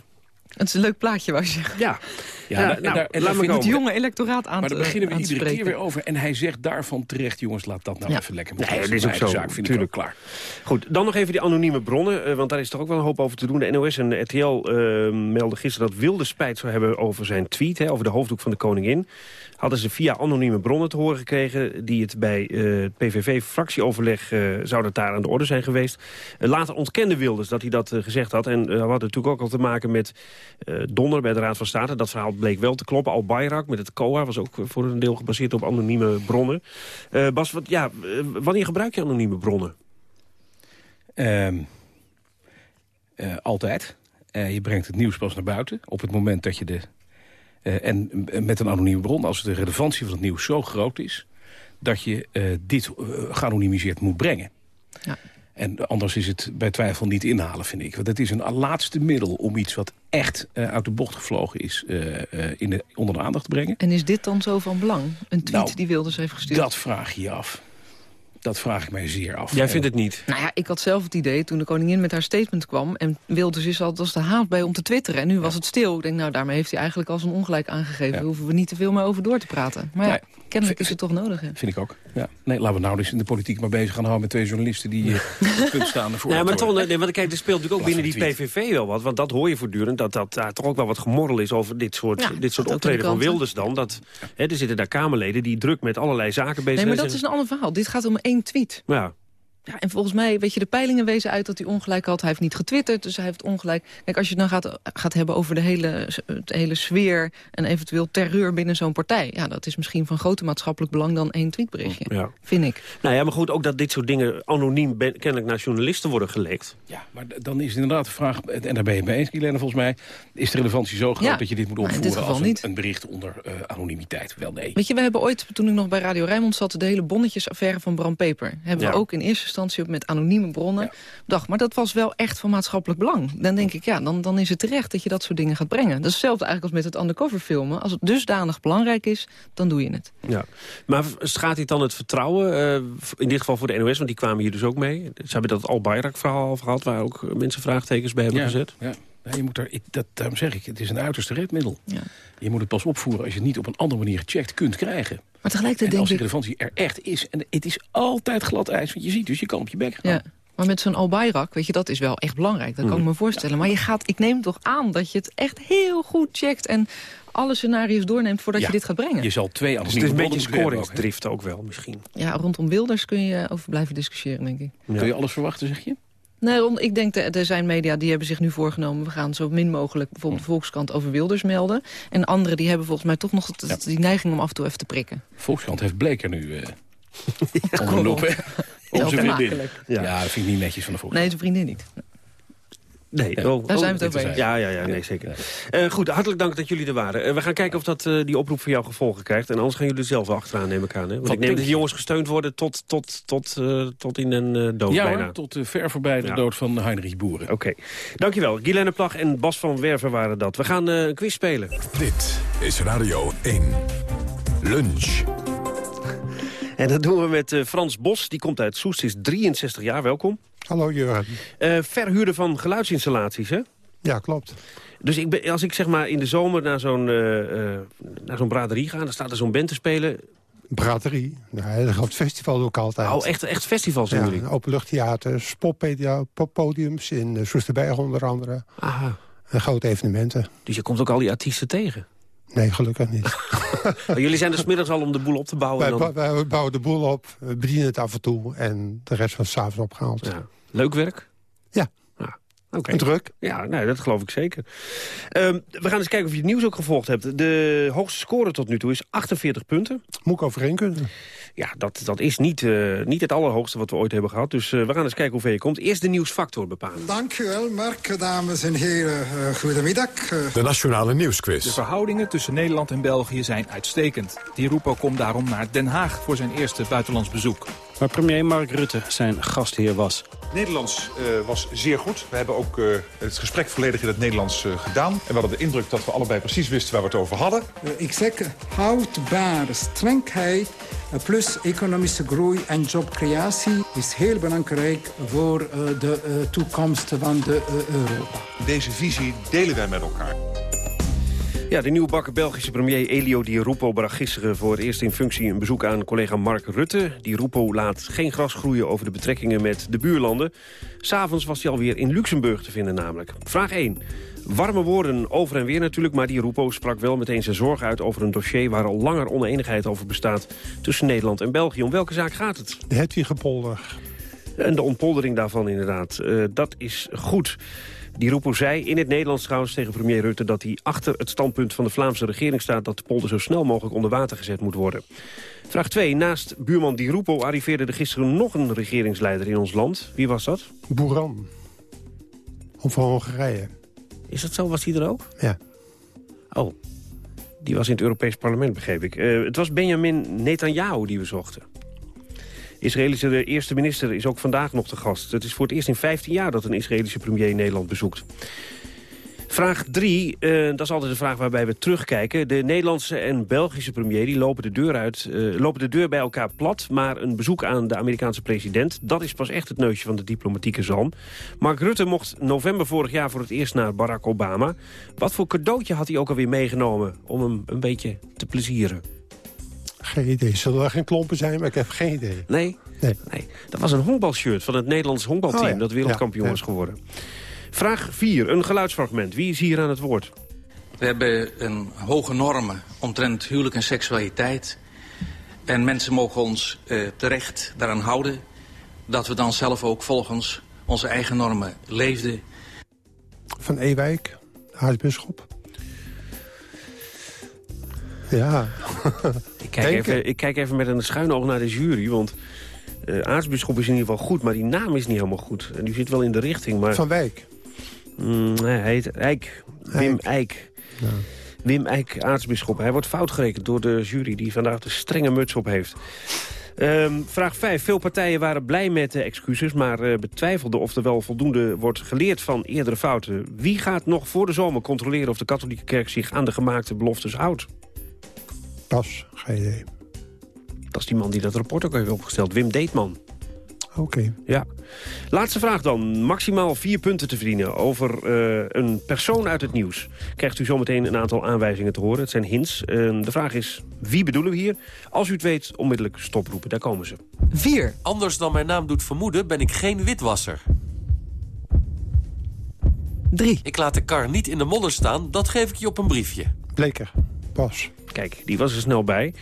Het is een leuk plaatje, wou je zeggen. Ja. Ja, Ja, en daar- nou, en laat me vind ik- Het jonge electoraat aan Maar te daar beginnen we iedere keer spreken. weer over. En hij zegt daarvan terecht, jongens, laat dat nou Ja. even lekker Nee, met dat is ook zo. zaak, vind ik Tuurlijk. ook klaar. Goed, dan nog even die anonieme bronnen, eh, want daar is toch ook wel een hoop over te doen. De NOS en RTL eh melden gisteren dat Wilde spijt zou hebben over zijn tweet... Hè, over de hoofddoek van de koningin. Hadden ze via anonieme bronnen te horen gekregen... die het bij eh, het PVV-fractieoverleg eh, zou dat daar aan de orde zijn geweest. Eh, later ontkende Wilders dat hij dat eh, gezegd had. En eh, we hadden natuurlijk ook al te maken met eh, Donner bij de Raad van State. Dat verhaal bleek wel te kloppen. Al Bayrak met het COA was ook voor een deel gebaseerd op anonieme bronnen. Eh, Bas, wat, ja, eh, wanneer gebruik je anonieme bronnen? Ehm, eh, altijd. Eh, je brengt het nieuws pas naar buiten. Op het moment dat je de... eh, en met een anonieme bron, als de relevantie van het nieuws zo groot is... dat je eh, dit eh, geanonimiseerd moet brengen. Ja. En anders is het bij twijfel niet inhalen, vind ik. Want het is een laatste middel om iets wat echt uit de bocht gevlogen is... in de, onder de aandacht te brengen. En is dit dan zo van belang? Een tweet Nou, die Wilders heeft gestuurd? Dat vraag je je af. Dat vraag ik mij zeer af. Jij vindt het niet? Nou ja, ik had zelf het idee toen de koningin met haar statement kwam... en Wilders is altijd als de haat bij om te twitteren. En nu was het stil. Ik denk, nou, daarmee heeft hij eigenlijk als een ongelijk aangegeven. Daar hoeven we niet te veel meer over door te praten. Maar ja, Nee. Kennelijk is het toch nodig. Hè? Vind ik ook. Ja. Nee, laten we nou dus in de politiek maar bezig gaan houden... met twee journalisten die eh, op het punt staan ervoor. Nee, maar toch, nee, want kijk, er speelt natuurlijk ook binnen die. PVV wel wat. Want dat hoor je voortdurend, dat, dat daar toch ook wel wat gemorrel is over dit soort, Ja, dit soort optreden van. Wilders dan. Dat, hè, er zitten daar Kamerleden die druk met allerlei zaken bezig Nee, maar zijn. dat is een ander verhaal. Dit gaat om één tweet. Ja, Ja, en volgens mij, weet je, de peilingen wezen uit dat hij ongelijk had. Hij heeft niet getwitterd, dus hij heeft ongelijk. Kijk, als je het dan gaat, gaat hebben over de hele, de hele sfeer... en eventueel terreur binnen zo'n partij... ja, dat is misschien van groter maatschappelijk belang dan één tweetberichtje. ja. Vind ik. Nou ja, maar goed, ook dat dit soort dingen anoniem ben- kennelijk naar journalisten worden gelekt. Ja, maar dan is inderdaad de vraag... en daar ben je mee eens, Guilaine, volgens mij... is de relevantie zo groot Ja, dat je dit moet dit opvoeren... geval als een, niet. een bericht onder eh, anonimiteit? Wel nee. Weet je, we hebben ooit, toen ik nog bij Radio Rijnmond zat... de hele bonnetjesaffaire van Bram Peper. Hebben Ja. we ook in eerste instantie op met anonieme bronnen. Dacht, maar dat was wel echt van maatschappelijk belang. Dan denk ik, ja, dan, dan is het terecht dat je dat soort dingen gaat brengen. Dat is hetzelfde eigenlijk als met het undercover filmen. Als het dusdanig belangrijk is, dan doe je het. Ja. Maar schaadt dit dan het vertrouwen, eh, in dit geval voor de NOS, want die kwamen hier dus ook mee. Ze hebben dat al Bayrak-verhaal al gehad, waar ook mensen vraagtekens bij hebben Ja, gezet. ja. Nee, je moet er, ik, dat, daarom zeg ik, het is een uiterste redmiddel. Ja. Je moet het pas opvoeren als je het niet op een andere manier gecheckt kunt krijgen. Maar tegelijkertijd En als denk die ik... relevantie er echt is, en het is altijd glad ijs, want je ziet dus, je kan op je bek gaan. Ja. Maar met zo'n Al-Bayrak, weet je, dat is wel echt belangrijk. Dat kan Mm. ik me voorstellen. Maar je gaat, ik neem toch aan dat je het echt heel goed checkt... en alle scenario's doorneemt voordat Ja. je dit gaat brengen. Je zal twee Dus het is een beetje hebben ook, scoringsdrift ook wel, misschien. Ja, rondom Wilders kun je over blijven discussiëren, denk ik. Kun je alles verwachten, zeg je? Nee, ik denk, dat er zijn media die hebben zich nu voorgenomen... we gaan zo min mogelijk bijvoorbeeld de Volkskrant over Wilders melden. En anderen die hebben volgens mij toch nog het- die neiging om af en toe even te prikken. Volkskrant heeft Bleker nu eh onder hè? Wel Onze vriendin. Ja. dat vind ik niet netjes van de Volkskrant. Nee, zijn vriendin niet. Nee, Ja, oh, daar zijn we oh, het over eens. Ja, ja, ja, nee, zeker. Eh, goed, hartelijk dank dat jullie er waren. Eh, we gaan kijken of dat, eh, die oproep voor jou gevolgen krijgt. En anders gaan jullie er zelf wel achteraan, neem ik aan. Hè? Want Van ik neem dat die jongens gesteund worden tot, tot, tot, eh, tot in een eh, dood Ja bijna. hoor, tot ver voorbij de Ja. dood van Heinrich Boeren. Oké, dankjewel. Guilaine Plag en Bas van Werven waren dat. We gaan eh, een quiz spelen. Dit is Radio 1. Lunch. En dat doen we met Frans Bos. Die komt uit Soest, is 63 jaar. Welkom. Hallo Jurgen. Eh verhuurder van geluidsinstallaties, hè? Ja, klopt. Dus ik ben, als ik zeg maar in de zomer naar zo'n eh, eh, naar zo'n braderie ga... dan staat er zo'n band te spelen. Braderie. Nou, een groot festival ook altijd. Oh, echt, echt festivals ja, openluchttheaters, poppodiums in uh, Soesterberg onder andere. Aha. En grote evenementen. Dus je komt ook al die artiesten tegen? Nee, gelukkig niet. Jullie zijn er 's middags al om de boel op te bouwen? wij, dan... wij bouwen de boel op, we bedienen het af en toe... en de rest wordt s'avonds opgehaald. Ja. Leuk werk? Ja. Oké. En druk? Ja, nee, dat geloof ik zeker. Ehm, we gaan eens kijken of je het nieuws ook gevolgd hebt. De hoogste score tot nu toe is 48 punten. Moet ik overheen kunnen? Ja, dat, dat is niet, eh, niet het allerhoogste wat we ooit hebben gehad. Dus eh, we gaan eens kijken hoe ver je komt. Eerst de nieuwsfactor bepalen. Dank u wel, Mark. Dames en heren, uh, goedemiddag. Uh, De Nationale Nieuwsquiz. De verhoudingen tussen Nederland en België zijn uitstekend. Di Rupo komt daarom naar Den Haag voor zijn eerste buitenlands bezoek. Waar premier Mark Rutte zijn gastheer was. Nederlands uh, was zeer goed. We hebben ook uh, het gesprek volledig in het Nederlands uh, gedaan. En we hadden de indruk dat we allebei precies wisten waar we het over hadden. ik zeg houdbare strengheid plus economische groei en jobcreatie is heel belangrijk voor de toekomst van de Europa. Deze visie delen wij met elkaar. Ja, de nieuwbakken Belgische premier Elio Di Rupo bracht gisteren voor het eerst in functie een bezoek aan collega Mark Rutte. Di Rupo laat geen gras groeien over de betrekkingen met de buurlanden. S'avonds was hij alweer in Luxemburg te vinden namelijk. Vraag 1. Warme woorden over en weer natuurlijk, maar Di Rupo sprak wel meteen zijn zorg uit over een dossier waar al langer oneenigheid over bestaat tussen Nederland en België. Om welke zaak gaat het? De Hedwigepolder. En de ontpoldering daarvan inderdaad. Uh, dat is goed. Die Rupo zei in het Nederlands trouwens tegen premier Rutte... dat hij achter het standpunt van de Vlaamse regering staat... dat de polder zo snel mogelijk onder water gezet moet worden. Vraag 2. Naast buurman Di Rupo arriveerde er gisteren nog een regeringsleider in ons land. Wie was dat? Boeran. Of van Hongarije. Is dat zo? Was hij er ook? Ja. Oh. Die was in het Europees parlement, begreep ik. Uh, het was Benjamin Netanyahu die we zochten. Israëlische eerste minister is ook vandaag nog te gast. Het is voor het eerst in 15 jaar dat een Israëlische premier Nederland bezoekt. Vraag 3, uh, dat is altijd de vraag waarbij we terugkijken. De Nederlandse en Belgische premier die lopen, de deur uit, uh, lopen de deur bij elkaar plat... maar een bezoek aan de Amerikaanse president... dat is pas echt het neusje van de diplomatieke zalm. Mark Rutte mocht november vorig jaar voor het eerst naar Barack Obama. Wat voor cadeautje had hij ook alweer meegenomen om hem een beetje te plezieren? Geen idee. Zullen er geen klompen zijn, maar ik heb geen idee. Nee? Nee. nee. Dat was een honkbalshirt van het Nederlands honkbalteam... Oh ja. dat wereldkampioen Ja, is geworden. Vraag 4, een geluidsfragment. Wie is hier aan het woord? We hebben een hoge normen omtrent huwelijk en seksualiteit. En mensen mogen ons uh, terecht daaraan houden... dat we dan zelf ook volgens onze eigen normen leefden. Van Ewijk, aartsbisschop. Ja. Ik kijk, even, ik kijk even met een schuin oog naar de jury, want... Uh, aartsbisschop is in ieder geval goed, maar die naam is niet helemaal goed. En die zit wel in de richting, maar... Van Wijk. Mm, hij heet Eik. Wim Eik. Ja. Wim Eik, aartsbisschop. Hij wordt fout gerekend door de jury die vandaag de strenge muts op heeft. Um, vraag 5. Veel partijen waren blij met de excuses... maar uh, betwijfelden of er wel voldoende wordt geleerd van eerdere fouten. Wie gaat nog voor de zomer controleren of de katholieke kerk zich aan de gemaakte beloftes houdt? Pas, geen idee. Dat is die man die dat rapport ook heeft opgesteld, Wim Deetman. Oké. Okay. Ja. Laatste vraag dan. Maximaal vier punten te verdienen over uh, een persoon uit het nieuws. Krijgt u zometeen een aantal aanwijzingen te horen. Het zijn hints. Uh, de vraag is, wie bedoelen we hier? Als u het weet, onmiddellijk stoproepen. Daar komen ze. 4. Anders dan mijn naam doet vermoeden, ben ik geen witwasser. 3. Ik laat de kar niet in de modder staan, dat geef ik je op een briefje. Bleker. Pas. Kijk, die was er snel bij.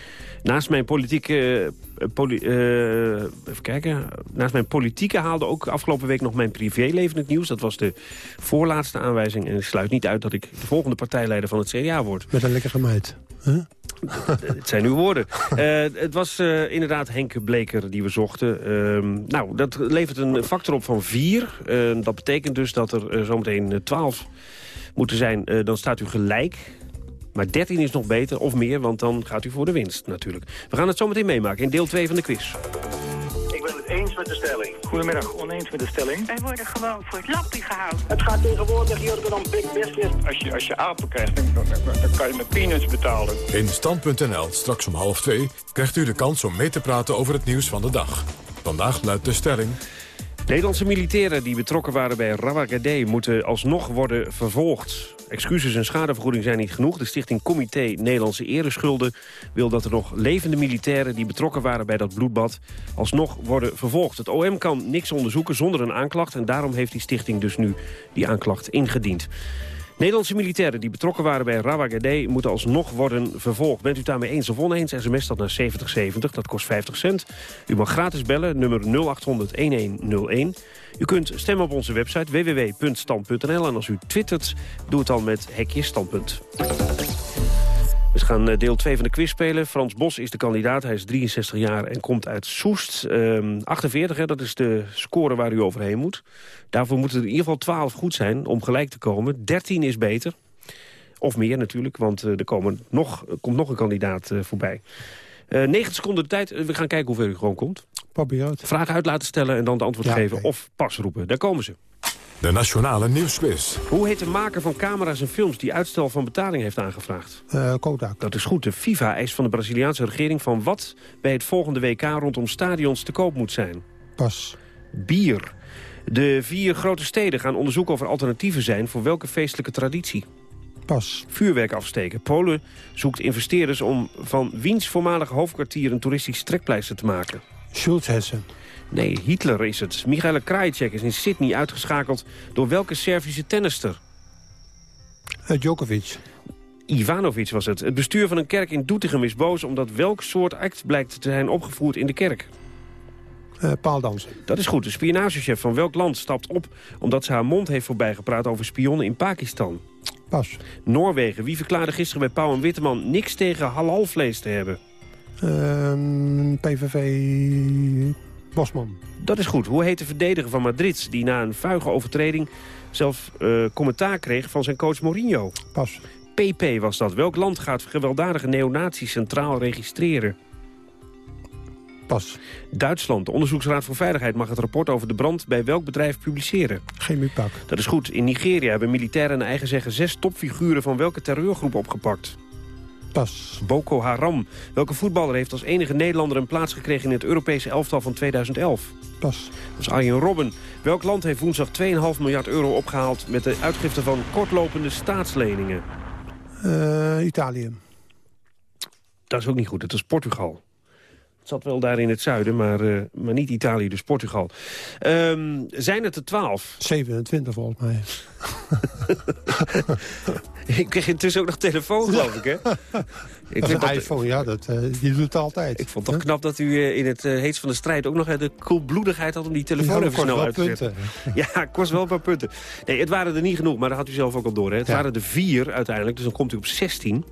Naast mijn politieke... Poli uh, even kijken. Naast mijn politieke haalde ook afgelopen week nog mijn privéleven het nieuws. Dat was de voorlaatste aanwijzing. En ik sluit niet uit dat ik de volgende partijleider van het CDA word. Met een lekkere meid. Huh? Het zijn uw woorden. Eh, het was eh, inderdaad Henk Bleker die we zochten. Ehm, nou, dat levert een factor op van 4. dat betekent dus dat er zometeen 12 moeten zijn. dan staat u gelijk. Maar 13 is nog beter, of meer, want dan gaat u voor de winst natuurlijk. We gaan het zometeen meemaken in deel 2 van de quiz eens met de stelling. Goedemiddag, oneens met de stelling. Wij worden gewoon voor het lappie gehouden. Het gaat tegenwoordig hier om big business. Als je, als je apen krijgt, dan, dan, dan kan je met peanuts betalen. In Stand.nl, straks om half twee, krijgt u de kans om mee te praten over het nieuws van de dag. Vandaag luidt de stelling... Nederlandse militairen die betrokken waren bij Rawagade moeten alsnog worden vervolgd. Excuses en schadevergoeding zijn niet genoeg. De stichting Comité Nederlandse Ereschulden wil dat er nog levende militairen... die betrokken waren bij dat bloedbad alsnog worden vervolgd. Het OM kan niks onderzoeken zonder een aanklacht... en daarom heeft die stichting dus nu die aanklacht ingediend. Nederlandse militairen die betrokken waren bij Rawagade... moeten alsnog worden vervolgd. Bent u daarmee eens of oneens? SMS dat naar 7070, dat kost 50 cent. U mag gratis bellen, nummer 0800-1101. U kunt stemmen op onze website www.stand.nl. En als u twittert, doe het dan met hekje standpunt. We gaan eh, deel 2 van de quiz spelen. Frans Bos is de kandidaat. Hij is 63 jaar en komt uit Soest. 48, ehm, hè, dat is de score waar u overheen moet. Daarvoor moeten er in ieder geval 12 goed zijn om gelijk te komen. 13 is beter. Of meer natuurlijk, want uh, er komen nog, komt nog een kandidaat uh, voorbij. 90 seconden de tijd. We gaan kijken hoeveel u gewoon komt. Probeer het. Vragen uit laten stellen en dan de antwoord geven of pas roepen. Daar komen ze. De Nationale Nieuwsquiz. Hoe heet de maker van camera's en films die uitstel van betaling heeft aangevraagd? Uh, Kodak. Dat is goed. De FIFA eist van de Braziliaanse regering van wat bij het volgende WK rondom stadions te koop moet zijn. Pas. Bier. De vier grote steden gaan onderzoeken of er alternatieven zijn voor welke feestelijke traditie. Pas. Vuurwerk afsteken. Polen zoekt investeerders om van wiens voormalige hoofdkwartier een toeristisch trekpleister te maken. Schulzhessen. Nee, Hitler is het. Michaela Krajicek is in Sydney uitgeschakeld door welke Servische tennister? Uh, Djokovic. Ivanovic was het. Het bestuur van een kerk in Doetinchem is boos... omdat welk soort act blijkt te zijn opgevoerd in de kerk? Uh, paaldansen. Dat is goed. De spionagechef van welk land stapt op... omdat ze haar mond heeft voorbijgepraat over spionnen in Pakistan? Pas. Noorwegen. Wie verklaarde gisteren bij Pauw en Witteman... niks tegen halalvlees te hebben? Uh, PVV Bosman. Dat is goed. Hoe heet de verdediger van Madrid... die na een vuige overtreding zelf uh, commentaar kreeg van zijn coach Mourinho? Pas. PP was dat. Welk land gaat gewelddadige neonazies centraal registreren? Pas. Duitsland. De Onderzoeksraad voor Veiligheid mag het rapport over de brand bij welk bedrijf publiceren? Chemiepak. Dat is goed. In Nigeria hebben militairen naar eigen zeggen zes topfiguren van welke terreurgroep opgepakt? Pas. Boko Haram. Welke voetballer heeft als enige Nederlander een plaats gekregen in het Europese elftal van 2011? Pas. Dat is Arjen Robben. Welk land heeft woensdag 2,5 miljard euro opgehaald met de uitgifte van kortlopende staatsleningen? Uh, Italië. Dat is ook niet goed. Het is Portugal. Zat wel daar in het zuiden, maar, uh, maar niet Italië, dus Portugal. Um, zijn het er 12? 27 volgens mij. ik kreeg intussen ook nog telefoon, geloof ik, hè? Ik dat iPhone, ja, dat, uh, die doet het altijd. Ik vond het toch knap dat u uh, in het uh, heetst van de strijd... ook nog de koelbloedigheid had om die telefoon ja, even snel uit te zetten. Ja, kost wel een paar punten. Nee, het waren er niet genoeg, maar dat had u zelf ook al door. Hè? Het ja. waren er vier uiteindelijk, dus dan komt u op 16.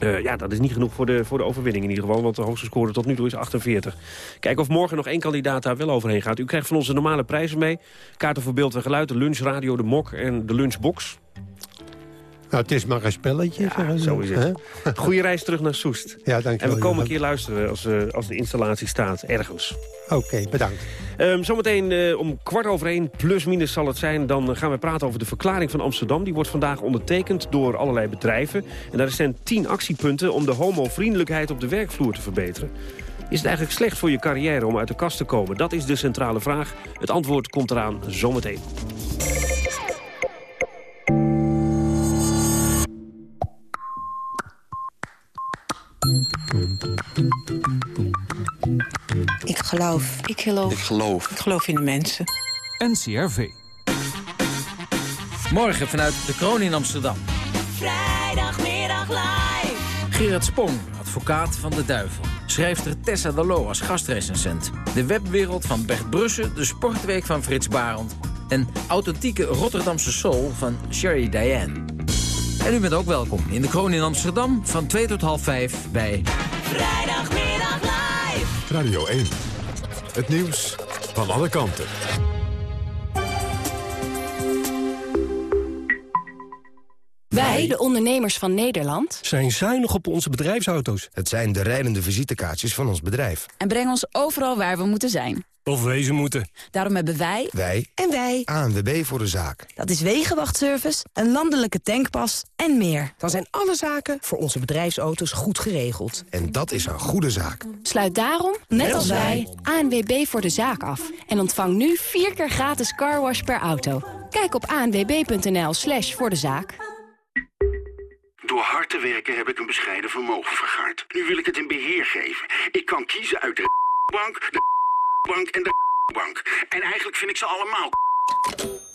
Uh, ja, dat is niet genoeg voor de, voor de overwinning in ieder geval. Want de hoogste score tot nu toe is 48. Kijk of morgen nog één kandidaat daar wel overheen gaat. U krijgt van onze normale prijzen mee. Kaarten voor beeld en geluid, de lunchradio, de mok en de lunchbox. Nou, het is maar een spelletje. Ja, zo is het. Goeie reis terug naar Soest. Ja, dank je En we komen een keer luisteren als, uh, als de installatie staat, ergens. Oké, okay, bedankt. Um, zometeen uh, om kwart over één, plus minus zal het zijn... dan gaan we praten over de verklaring van Amsterdam. Die wordt vandaag ondertekend door allerlei bedrijven. En daar zijn tien actiepunten om de homovriendelijkheid op de werkvloer te verbeteren. Is het eigenlijk slecht voor je carrière om uit de kast te komen? Dat is de centrale vraag. Het antwoord komt eraan zometeen. Ik geloof. Ik geloof. Ik geloof. Ik geloof in de mensen. NCRV. Morgen vanuit de Kroon in Amsterdam. Vrijdagmiddag live. Gerard Spong, advocaat van de duivel. Schrijfster Tessa Dallo als gastrecensent. De webwereld van Bert Brussen, de sportweek van Frits Barend... en authentieke Rotterdamse soul van Sherry Diane. En u bent ook welkom in de Kroon in Amsterdam van 2 tot half 5 bij... Vrijdagmiddag live. Radio 1. Het nieuws van alle kanten. Wij, de ondernemers van Nederland... zijn zuinig op onze bedrijfsauto's. Het zijn de rijdende visitekaartjes van ons bedrijf. en brengen ons overal waar we moeten zijn. Of wezen moeten. Daarom hebben wij... Wij En wij... ANWB voor de zaak. Dat is Wegenwachtservice, een landelijke tankpas en meer. Dan zijn alle zaken voor onze bedrijfsauto's goed geregeld. En dat is een goede zaak. Sluit daarom, net als wij, ANWB voor de zaak af. En ontvang nu vier keer gratis carwash per auto. Kijk op anwb.nl slash voor de zaak. Door hard te werken heb ik een bescheiden vermogen vergaard. Nu wil ik het in beheer geven. Ik kan kiezen uit de bank, de bank en de bank. En eigenlijk vind ik ze allemaal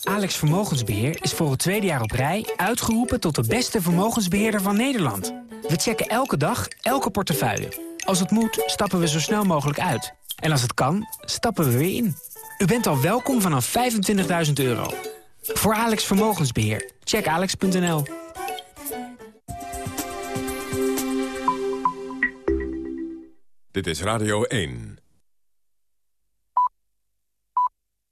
Alex Vermogensbeheer is voor het tweede jaar op rij uitgeroepen tot de beste vermogensbeheerder van Nederland. We checken elke dag elke portefeuille. Als het moet, stappen we zo snel mogelijk uit. En als het kan, stappen we weer in. U bent al welkom vanaf 25.000 euro. Voor Alex Vermogensbeheer. Check alex.nl. Dit is Radio 1.